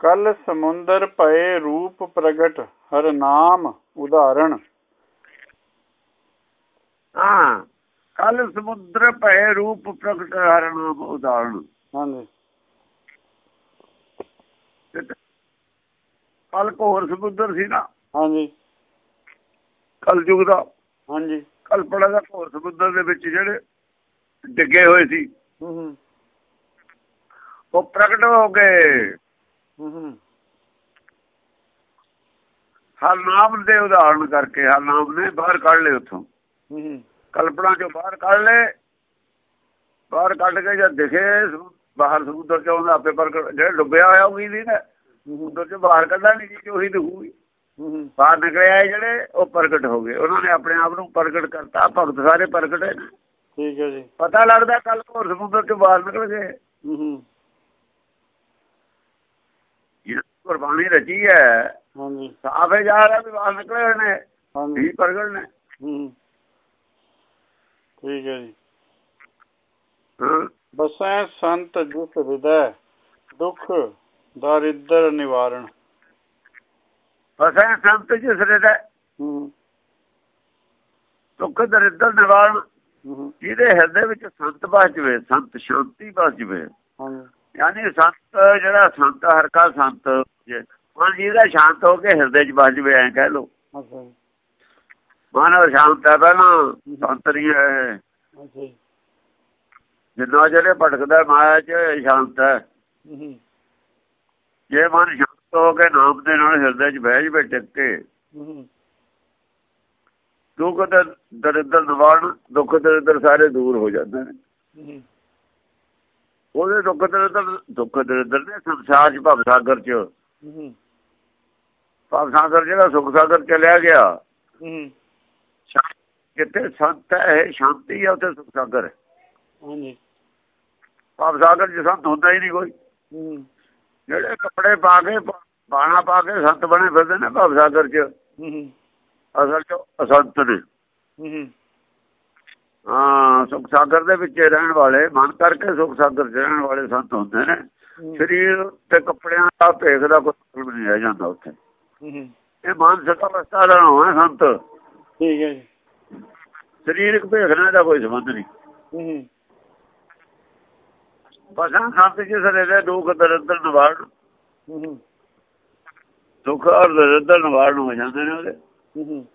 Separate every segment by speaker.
Speaker 1: ਕਲ ਸਮੁੰਦਰ ਭਏ ਰੂਪ ਪ੍ਰਗਟ ਹਰ ਨਾਮ ਉਦਾਹਰਣ
Speaker 2: ਹਾਂ ਕਲ ਸਮੁੰਦਰ ਭਏ ਰੂਪ ਪ੍ਰਗਟ ਹਰ ਨਾਮ ਉਦਾਹਰਣ
Speaker 1: ਹਾਂਜੀ।
Speaker 2: ਕਲ ਘੋਰ ਸਮੁੰਦਰ ਸੀ ਨਾ।
Speaker 1: ਹਾਂਜੀ।
Speaker 2: ਕਲ ਯੁਗ ਦਾ।
Speaker 1: ਹਾਂਜੀ।
Speaker 2: ਕਲਪਨਾ ਦਾ ਘੋਰ ਸਮੁੰਦਰ ਦੇ ਵਿੱਚ ਜਿਹੜੇ ਡਿੱਗੇ ਹੋਏ ਸੀ।
Speaker 1: ਹੂੰ ਹੂੰ।
Speaker 2: ਉਹ ਪ੍ਰਗਟ ਹੋ ਗਏ। ਹਰ ਨਾਮ ਦੇ ਉਦਾਹਰਣ ਕਰਕੇ ਹਰ ਨਾਮ ਨੇ ਬਾਹਰ ਕੱਢ ਲਏ ਉੱਥੋਂ। ਕਲਪਨਾ ਚੋਂ ਬਾਹਰ ਕੱਢ ਲਏ। ਬਾਹਰ ਕੱਢ ਕੇ ਜਦ ਦਿਖੇ ਬਾਹਰ ਸਮੁੰਦਰ ਚੋਂ ਆਪੇ ਪ੍ਰਗਟ ਜਿਹੜੇ ਡੁੱਬਿਆ ਹੋਇਆ ਉਹ ਨਹੀਂ ਨਾ। ਸਮੁੰਦਰ ਚੋਂ ਬਾਹਰ ਕੱਢਾਂਗੇ ਜੀ ਉਹੀ ਦਿਖੂਗੀ ਬਾਹਰ ਨਿਕਲਿਆ ਜਿਹੜੇ ਉਹ ਪ੍ਰਗਟ ਹੋ ਗਏ। ਉਹਨਾਂ ਨੇ ਆਪਣੇ ਆਪ ਨੂੰ ਪ੍ਰਗਟ ਕਰਤਾ। ਭਗਤ ਸਾਰੇ ਪ੍ਰਗਟ
Speaker 1: ਠੀਕ ਹੈ ਜੀ।
Speaker 2: ਪਤਾ ਲੱਗਦਾ ਕੱਲ ਘੋਰ ਸਮੁੰਦਰ ਚੋਂ ਬਾਹਰ ਨਿਕਲ ਗਏ। ਕੁਰਬਾਨੀ ਰਚੀ ਹੈ।
Speaker 1: ਹਾਂਜੀ।
Speaker 2: ਸਾਫੇ ਜਾ ਰਿਹਾ ਵੀ ਬਾਹਰ ਨਿਕਲੇ ਨੇ
Speaker 1: ਹਾਂਜੀ।
Speaker 2: ਪ੍ਰਗਟ ਨੇ।
Speaker 1: ਠੀਕ ਹੈ ਜੀ। ਬਸੈ ਸੰਤ ਜਿਸ ਹਿਰਦੈ ਦੁਖ ਦਰਿਦਰ ਨਿਵਾਰਣ।
Speaker 2: ਫਸੇ ਸੰਤ ਜਿਸ ਦੇ
Speaker 1: ਹੂੰ।
Speaker 2: ਦੁੱਖ ਦਰਿਦਰ ਨਿਵਾਰਨ
Speaker 1: ਹੂੰ।
Speaker 2: ਜਿਹਦੇ ਹਿਰਦੇ ਵਿੱਚ ਸੰਤ ਬਸ ਜਵੇ ਸੰਤ ਸ਼ਾਂਤੀ ਬਸ ਜਵੇ।
Speaker 1: ਹਾਂਜੀ।
Speaker 2: ਯਾਨੀ ਸੰਤ ਜਿਹੜਾ ਸੰਤ ਹਰਕਾ ਸੰਤ ਜੇ- ਮਨ ਜਿਹਦਾ ਸ਼ਾਂਤ ਹੋ ਕੇ ਹਿਰਦੇ 'ਚ ਬਸ ਜਵੇ ਐਂ ਕਹਿ ਲੋ ਮਨ ਸ਼ਾਂਤ ਹੈ ਪਹਿਲਾਂ ਸੰਤ ਨਹੀਂ ਹੈ ਜਿੰਨਾ ਜਿਹੜੇ ਭਟਕਦਾ ਮਾਇਆ 'ਚ ਸ਼ਾਂਤ ਹੈ। ਜੇ ਮਨ ਸ਼ਾਂਤ ਹੋ ਕੇ ਨਾਮ ਦੇ ਨਾਲ ਹਿਰਦੇ 'ਚ ਬਹਿ ਜਵੇ ਟਿਕ ਕੇ। ਦੁੱਖ ਦਰਿਦਰ ਨਿਵਾਰਨ ਦੁੱਖ ਦਰਿਦਰ ਸਾਰੇ ਦੂਰ ਹੋ ਜਾਂਦੇ ਨੇ। ਉਹਦੇ ਦੁੱਖ ਦਰਿਦਰ ਦੁੱਖ ਦਰਿਦਰ ਨੇ ਸੰਸਾਰ 'ਚ ਭਵ ਸਾਗਰ 'ਚ। ਭਵ ਸਾਗਰ ਜਿਹੜਾ ਸੁਖ ਸਾਗਰ ਚਲਿਆ ਗਿਆ। ਜਿੱਥੇ ਸੰਤ ਹੈ ਸ਼ਾਂਤੀ ਹੈ ਉੱਥੇ ਸੁਖ ਸਾਗਰ ਹੈ।
Speaker 1: ਹਾਂਜੀ।
Speaker 2: ਭਵ ਸਾਗਰ 'ਚ ਸੰਤ ਹੁੰਦਾ ਹੀ ਨਹੀਂ ਕੋਈ। ਜਿਹੜੇ ਕੱਪੜੇ ਪਾ ਕੇ ਬਾਣਾ ਪਾ ਕੇ ਸੰਤ ਬਣੇ ਫਿਰਦੇ ਨੇ ਭਵ ਸਾਗਰ 'ਚ। ਅਸਲ 'ਚ ਅਸੰਤ ਨੇ।
Speaker 1: ਹੂੰ
Speaker 2: ਸੁਖ ਸਾਗਰ ਦੇ ਵਿੱਚ ਰਹਿਣ ਵਾਲੇ ਮਨ ਕਰਕੇ ਸੁਖ ਸਾਗਰ 'ਚ ਰਹਿਣ ਵਾਲੇ ਸੰਤ ਹੁੰਦੇ ਨੇ। ਸਰੀਰ ਤੇ ਕੱਪੜਿਆਂ ਦਾ ਭੇਖ ਦਾ ਕੋਈ ਨਹੀਂ ਰਹਿ ਜਾਂਦਾ ਉੱਥੇ। ਇਹ ਮਾਨਸਿਕ ਅਵਸਥਾ ਦਾ ਹੋਣਾ ਸੰਤ।
Speaker 1: ਠੀਕ ਹੈ ਜੀ।
Speaker 2: ਸਰੀਰਕ ਭੇਖ ਨਾਲ ਦਾ ਕੋਈ ਸੰਬੰਧ ਨਹੀਂ।
Speaker 1: ਹੂੰ
Speaker 2: ਬਸਾਂ ਸੰਤ ਜਿਸ ਦੇ ਦੁੱਖ ਦਰਦ ਨਿਵਾਰਨ
Speaker 1: ਹੂੰ
Speaker 2: ਦੁੱਖ ਔਰ ਦਰਦ ਨਿਵਾਰਨ ਹੋ ਜਾਂਦੇ ਨੇ ਉਹਦੇ।
Speaker 1: ਹੂੰ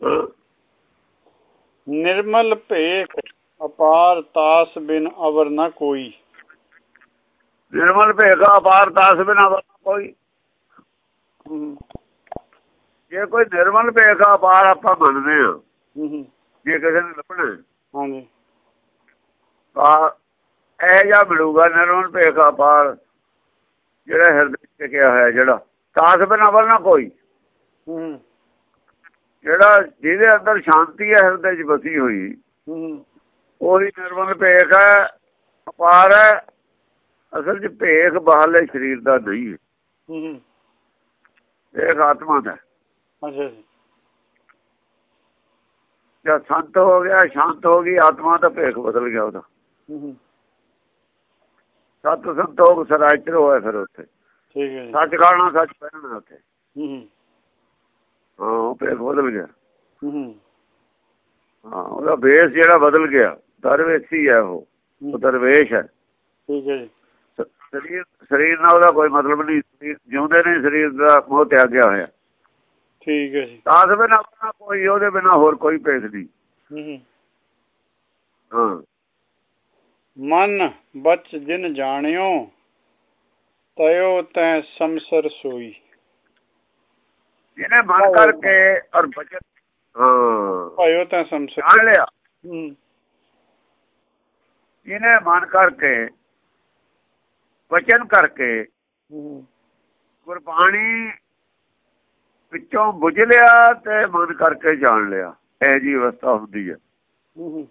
Speaker 2: ਹਾਂ।
Speaker 1: ਨਿਰਮਲ ਭੇਖ ਅਪਾਰ ਤਾਸ ਬਿਨ ਅਵਰ ਨਾ ਕੋਈ।
Speaker 2: ਨਿਰਮਲ ਭੇਖਾ ਅਪਾਰ ਦਾਸ ਬਿਨਾ ਕੋਈ।
Speaker 1: ਹੂੰ।
Speaker 2: ਜੇ ਕੋਈ ਨਿਰਮਲ ਭੇਖਾ ਅਪਾਰ ਆਪਾਂ ਮੰਨਦੇ ਆ
Speaker 1: ਹੂੰ
Speaker 2: ਜੇ ਕਿਸੇ ਨੇ ਲੱਭਣਾ
Speaker 1: ਹਾਂਜੀ।
Speaker 2: ਆ ਇਹ ਜਾਂ ਮਿਲੂਗਾ ਨਿਰਮਲ ਭੇਖਾ ਅਪਾਰ ਜਿਹੜਾ ਹਿਰਦੇ ਚ ਟਿਕਿਆ ਹੋਇਆ ਜਿਹੜਾ। ਤਾਸ ਬਿਨਾ ਵਰਨਾ ਕੋਈ।
Speaker 1: ਹੂੰ।
Speaker 2: ਜਿਹੜਾ ਜਿਹਦੇ ਅੰਦਰ ਸ਼ਾਂਤੀ ਹੈ ਹਿਰਦੇ ਚ ਵਸੀ ਹੋਈ।
Speaker 1: ਹੂੰ।
Speaker 2: ਉਹੀ ਨਿਰਮਲ ਭੇਖ ਹੈ ਅਪਾਰ ਹੈ। ਅਸਲ ਚ ਭੇਖ ਬਾਹਰਲੇ ਸਰੀਰ ਦਾ ਨਹੀਂ ਹੈ।
Speaker 1: ਹੂੰ।
Speaker 2: ਭੇਖ ਆਤਮਾ ਦਾ।
Speaker 1: ਅੱਛਾ ਜੀ।
Speaker 2: ਜਦ ਸੰਤ ਹੋ ਗਿਆ ਸ਼ਾਂਤ ਹੋ ਗਈ ਆਤਮਾ ਦਾ ਭੇਖ ਬਦਲ ਗਿਆ ਉਹਦਾ।
Speaker 1: ਹੂੰ
Speaker 2: ਸਤ ਸੰਤੋਖ ਸਰਾਇਤਰ ਹੋਇਆ ਫਿਰ ਉੱਥੇ।
Speaker 1: ਠੀਕ ਹੈ
Speaker 2: ਸੱਚ ਖਾਣਾ ਸੱਚ ਪਹਿਨਣਾ ਉੱਥੇ।
Speaker 1: ਹੂੰ।
Speaker 2: ਹਾਂ ਉਹ ਬਦਲ ਗਿਆ।
Speaker 1: ਹੂੰ
Speaker 2: ਉਹਦਾ ਬੇਸ ਜਿਹੜਾ ਬਦਲ ਗਿਆ ਦਰਵੇਸ਼ੀ ਹੈ ਉਹ ਉਹ ਦਰਵੇਸ਼ ਹੈ।
Speaker 1: ਠੀਕ ਹੈ
Speaker 2: ਸਰੀਰ ਸਰੀਰ ਨਾਲ ਉਹਦਾ ਕੋਈ ਮਤਲਬ ਨਹੀਂ ਜਿਉਂਦੇ ਨੇ ਸਰੀਰ ਦਾ ਮੋਹ ਤਿਆਗਿਆ ਹੋਇਆ।
Speaker 1: ਠੀਕ ਹੈ ਜੀ।
Speaker 2: ਤਾਸ ਬਿਨਾ ਆਪਣਾ ਕੋਈ ਉਹਦੇ ਬਿਨਾ ਹੋਰ ਕੋਈ ਭੇਖ ਨਹੀਂ।
Speaker 1: ਹੂੰ
Speaker 2: ਹਾਂ।
Speaker 1: ਮਨ ਬਚ ਜਿਨ ਜਾਣਿਓ ਤਯੋ ਤੈ ਸਮਸਰ ਸੋਈ।
Speaker 2: ਜਿਹਨੇ ਮਨ ਕਰਕੇ ਔਰ ਬਚਨ ਹਾਂ।
Speaker 1: ਭਇਓ ਤੈ
Speaker 2: ਲਿਆ। ਜਿਹਨੇ ਮਨ ਕਰਕੇ ਵਚਨ ਕਰਕੇ ਗੁਰਬਾਣੀ ਵਿੱਚੋਂ ਬੁਝ ਲਿਆ ਤੇ ਮਨ ਕਰਕੇ ਜਾਣ ਲਿਆ। ਇਹ ਜੀ ਅਵਸਥਾ ਹੁੰਦੀ ਹੈ।
Speaker 1: ਹੂੰ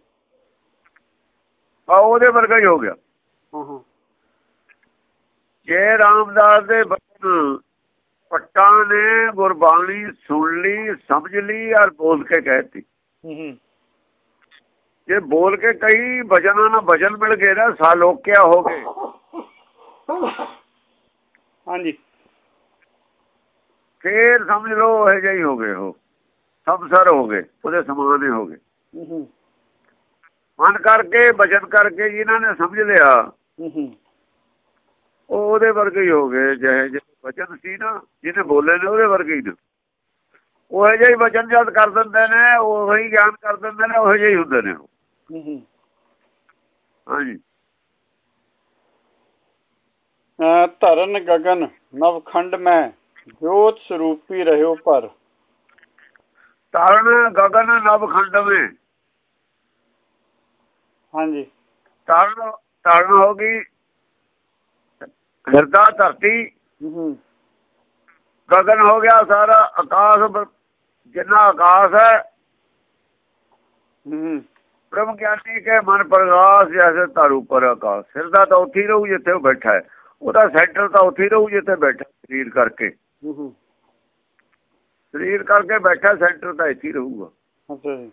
Speaker 2: ਆ ਉਹਦੇ ਵਰਗਾ ਹੀ ਹੋ ਗਿਆ।
Speaker 1: ਹਾਂ ਹਾਂ।
Speaker 2: ਜੇ ਰਾਮਦਾਸ ਦੇ ਬਚਨ ਪੱਟਾਂ ਨੇ ਗੁਰਬਾਣੀ ਸੁਣ ਲਈ ਸਮਝ ਲਈ ਔਰ ਬੋਲ ਕੇ ਕਹਿਤੀ।
Speaker 1: ਹੂੰ
Speaker 2: ਜੇ ਬੋਲ ਕੇ ਕਈ ਵਚਨਾਂ ਨਾਲ ਵਚਨ ਮਿਲ ਗਏ ਨਾ ਸਾਲੋਕਿਆ ਹੋ ਗਏ।
Speaker 1: ਹਾਂਜੀ।
Speaker 2: ਫੇਰ ਸਮਝ ਲਓ ਇਹ ਜਿਹੀ ਹੋ ਗਏ ਉਹ। ਸਭ ਸਰ ਹੋ ਗਏ ਉਹਦੇ ਸਮਾਨ ਹੀ ਹੋ ਗਏ।
Speaker 1: ਹੂੰ ਹੂੰ।
Speaker 2: ਮਨ ਕਰਕੇ ਬਚਨ ਕਰਕੇ ਜਿਨ੍ਹਾਂ ਨੇ ਸਮਝ ਲਿਆ
Speaker 1: ਹੂੰ ਹੂੰ।
Speaker 2: ਉਹ ਉਹਦੇ ਵਰਗੇ ਹੀ ਹੋ ਗਏ ਜਿਹੇ ਜਿਹੇ ਵਚਨ ਸੀ ਨਾ ਜਿਹਨੇ ਬੋਲੇ ਨੇ ਉਹਦੇ ਵਰਗੇ ਹੀ ਨੇ। ਉਹ ਇਹ ਜਿਹੇ ਵਚਨ ਜਦ ਕਰ ਦਿੰਦੇ ਨੇ ਉਹ ਹੀ ਗਿਆਨ ਕਰ ਦਿੰਦੇ ਨੇ ਉਹ ਜਿਹੇ ਹੁੰਦੇ ਨੇ ਹਾਂਜੀ।
Speaker 1: ਧਰਨ ਗगन ਨਵਖੰਡ ਮੈਂ ਜੋਤ ਸਰੂਪੀ ਰਹਿਓ ਪਰ।
Speaker 2: ਧਰਨ ਗगन ਨਵਖੰਡ ਮੈਂ।
Speaker 1: ਹਾਂਜੀ।
Speaker 2: ਤਰਨ ਧਰਨ ਹੋ ਗਈ। ਹਿਰਦਾ ਧਰਤੀ
Speaker 1: ਗਗਨ ਹੋ
Speaker 2: ਗਿਆ ਸਾਰਾ ਆਕਾਸ਼ ਜਿੰਨਾ ਆਕਾਸ਼ ਹੈ। ਬ੍ਰਹਮ ਗਿਆਨੀ ਕੇ ਮਨ ਪ੍ਰਗਾਸ ਜਿਵੇਂ ਤਾਰ ਉੱਪਰ ਆਕਾਸ਼। ਸਿਰ ਦਾ ਤਾਂ ਉੱਥੇ ਰਹੂ ਜਿੱਥੇ ਉਹ ਬੈਠਾ ਹੈ। ਉਹਦਾ ਸੈਂਟਰ ਤਾਂ ਉੱਥੇ ਰਹੂ ਜਿੱਥੇ ਬੈਠਾ ਸਰੀਰ ਕਰਕੇ। ਸਰੀਰ ਕਰਕੇ ਬੈਠਾ ਸੈਂਟਰ ਤਾਂ ਇੱਥੇ ਰਹੂਗਾ।
Speaker 1: ਅੱਛਾ ਜੀ।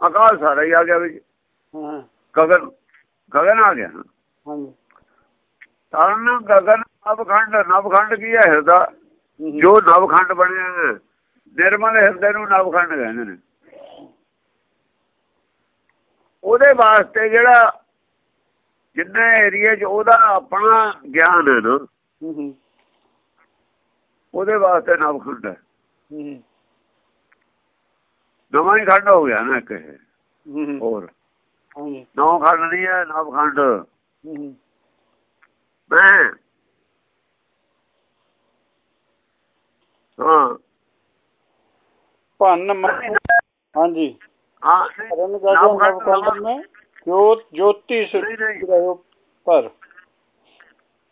Speaker 2: ਆਕਾਸ਼ ਸਾਰਾ ਹੀ ਆ ਗਿਆ ਵਿੱਚ।
Speaker 1: ਹਾਂ।
Speaker 2: ਗगन ਗगन ਆ ਗਿਆ।
Speaker 1: ਹਾਂਜੀ।
Speaker 2: ਤਰਨ ਗगन ਨਵਖੰਡ ਨਵਖੰਡ ਕੀ ਹੈ ਹਿਰਦਾ? ਜੋ ਨਵਖੰਡ ਬਣਿਆ ਹੈ, ਨਿਰਮਲ ਹਿਰਦੇ ਨੂੰ ਨਵਖੰਡ ਕਹਿੰਦੇ ਨੇ। ਉਹਦੇ ਵਾਸਤੇ ਜਿਹੜਾ ਜਿੰਨੇ ਏਰੀਏ 'ਚ ਉਹਦਾ ਆਪਣਾ ਗਿਆਨ ਹੈ ਨਾ ਉਹਦੇ ਵਾਸਤੇ ਨਵਖੰਡ ਹੈ। ਨਵਾਂ ਹੀ ਖੰਡ ਹੋ ਗਿਆ ਨਾ ਇੱਕ ਇਹ।
Speaker 1: ਹੂੰ ਹੂੰ।
Speaker 2: ਹੋਰ।
Speaker 1: ਹਾਂਜੀ।
Speaker 2: ਨੌ ਖੰਡ ਨਹੀਂ ਹੈ ਨਵਖੰਡ। ਮੈਂ ਹਾਂ।
Speaker 1: ਭੰਨ ਹਾਂਜੀ।
Speaker 2: ਹਾਂ
Speaker 1: ਜੋਤੀ ਪਰ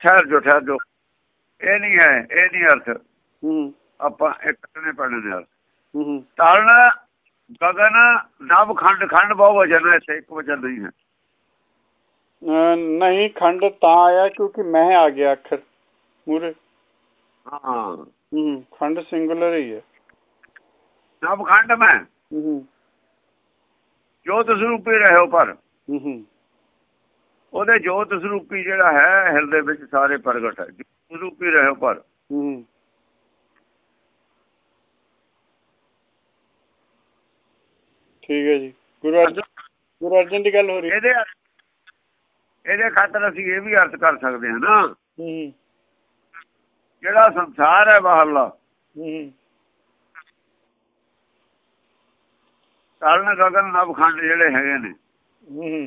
Speaker 2: ਠਹਿਰ ਜੋ ਠਹਿਰ ਜੋ ਇਹ ਨਹੀਂ ਹੈ ਇਹ ਨਹੀਂ ਅਰਥ।
Speaker 1: ਹੂੰ।
Speaker 2: ਆਪਾਂ ਇਕੱਠੇ ਪੜਨ ਦੇ
Speaker 1: ਹੂੰ
Speaker 2: ਤਲਣ ਗਗਨ ਨਵ ਖੰਡ ਖੰਡ ਬਹੁ ਵਜਨ ਹੈ ਇੱਕ ਵਜਨ ਨਹੀਂ ਹੈ।
Speaker 1: ਨਹੀਂ ਖੰਡ ਤਾਂ ਆਇਆ ਕਿਉਂਕਿ ਮੈਂ ਆ ਗਿਆ ਅੱਖਰ ਮੂਰੇ
Speaker 2: ਹਾਂ।
Speaker 1: ਹੂੰ ਖੰਡ ਸਿੰਗੂਲਰ ਹੀ ਹੈ।
Speaker 2: ਨਵ ਖੰਡ ਮੈਂ।
Speaker 1: ਹੂੰ
Speaker 2: ਜੋਤ ਸਰੂਪੀ ਰਹਿਓ ਪਰ।
Speaker 1: ਹੂੰ ਹੂੰ।
Speaker 2: ਉਹਦੇ ਜੋਤ ਸਰੂਪੀ ਜਿਹੜਾ ਹੈ ਹਿਰਦੇ ਵਿੱਚ ਸਾਰੇ ਪ੍ਰਗਟ ਹੈ। ਜੋਤ ਸਰੂਪੀ ਰਹਿਓ ਪਰ।
Speaker 1: ਹੂੰ। ਠੀਕ ਹੈ ਜੀ। ਗੁਰੂ ਅਰਜਨ ਗੁਰੂ ਅਰਜਨ ਦੀ ਗੱਲ ਹੋ ਰਹੀ ਹੈ।
Speaker 2: ਇਹਦੇ ਇਹਦੇ ਖਾਤਰ ਅਸੀਂ ਇਹ ਵੀ ਅਰਥ ਕਰ ਸਕਦੇ ਹਾਂ ਨਾ।
Speaker 1: ਹੂੰ
Speaker 2: ਜਿਹੜਾ ਸੰਸਾਰ ਹੈ ਬਾਹਰਲਾ
Speaker 1: ਹੂੰ
Speaker 2: ਤਰਨ ਗगन ਨਵ ਖੰਡ ਜਿਹੜੇ ਹੈਗੇ ਨੇ
Speaker 1: ਹੂੰ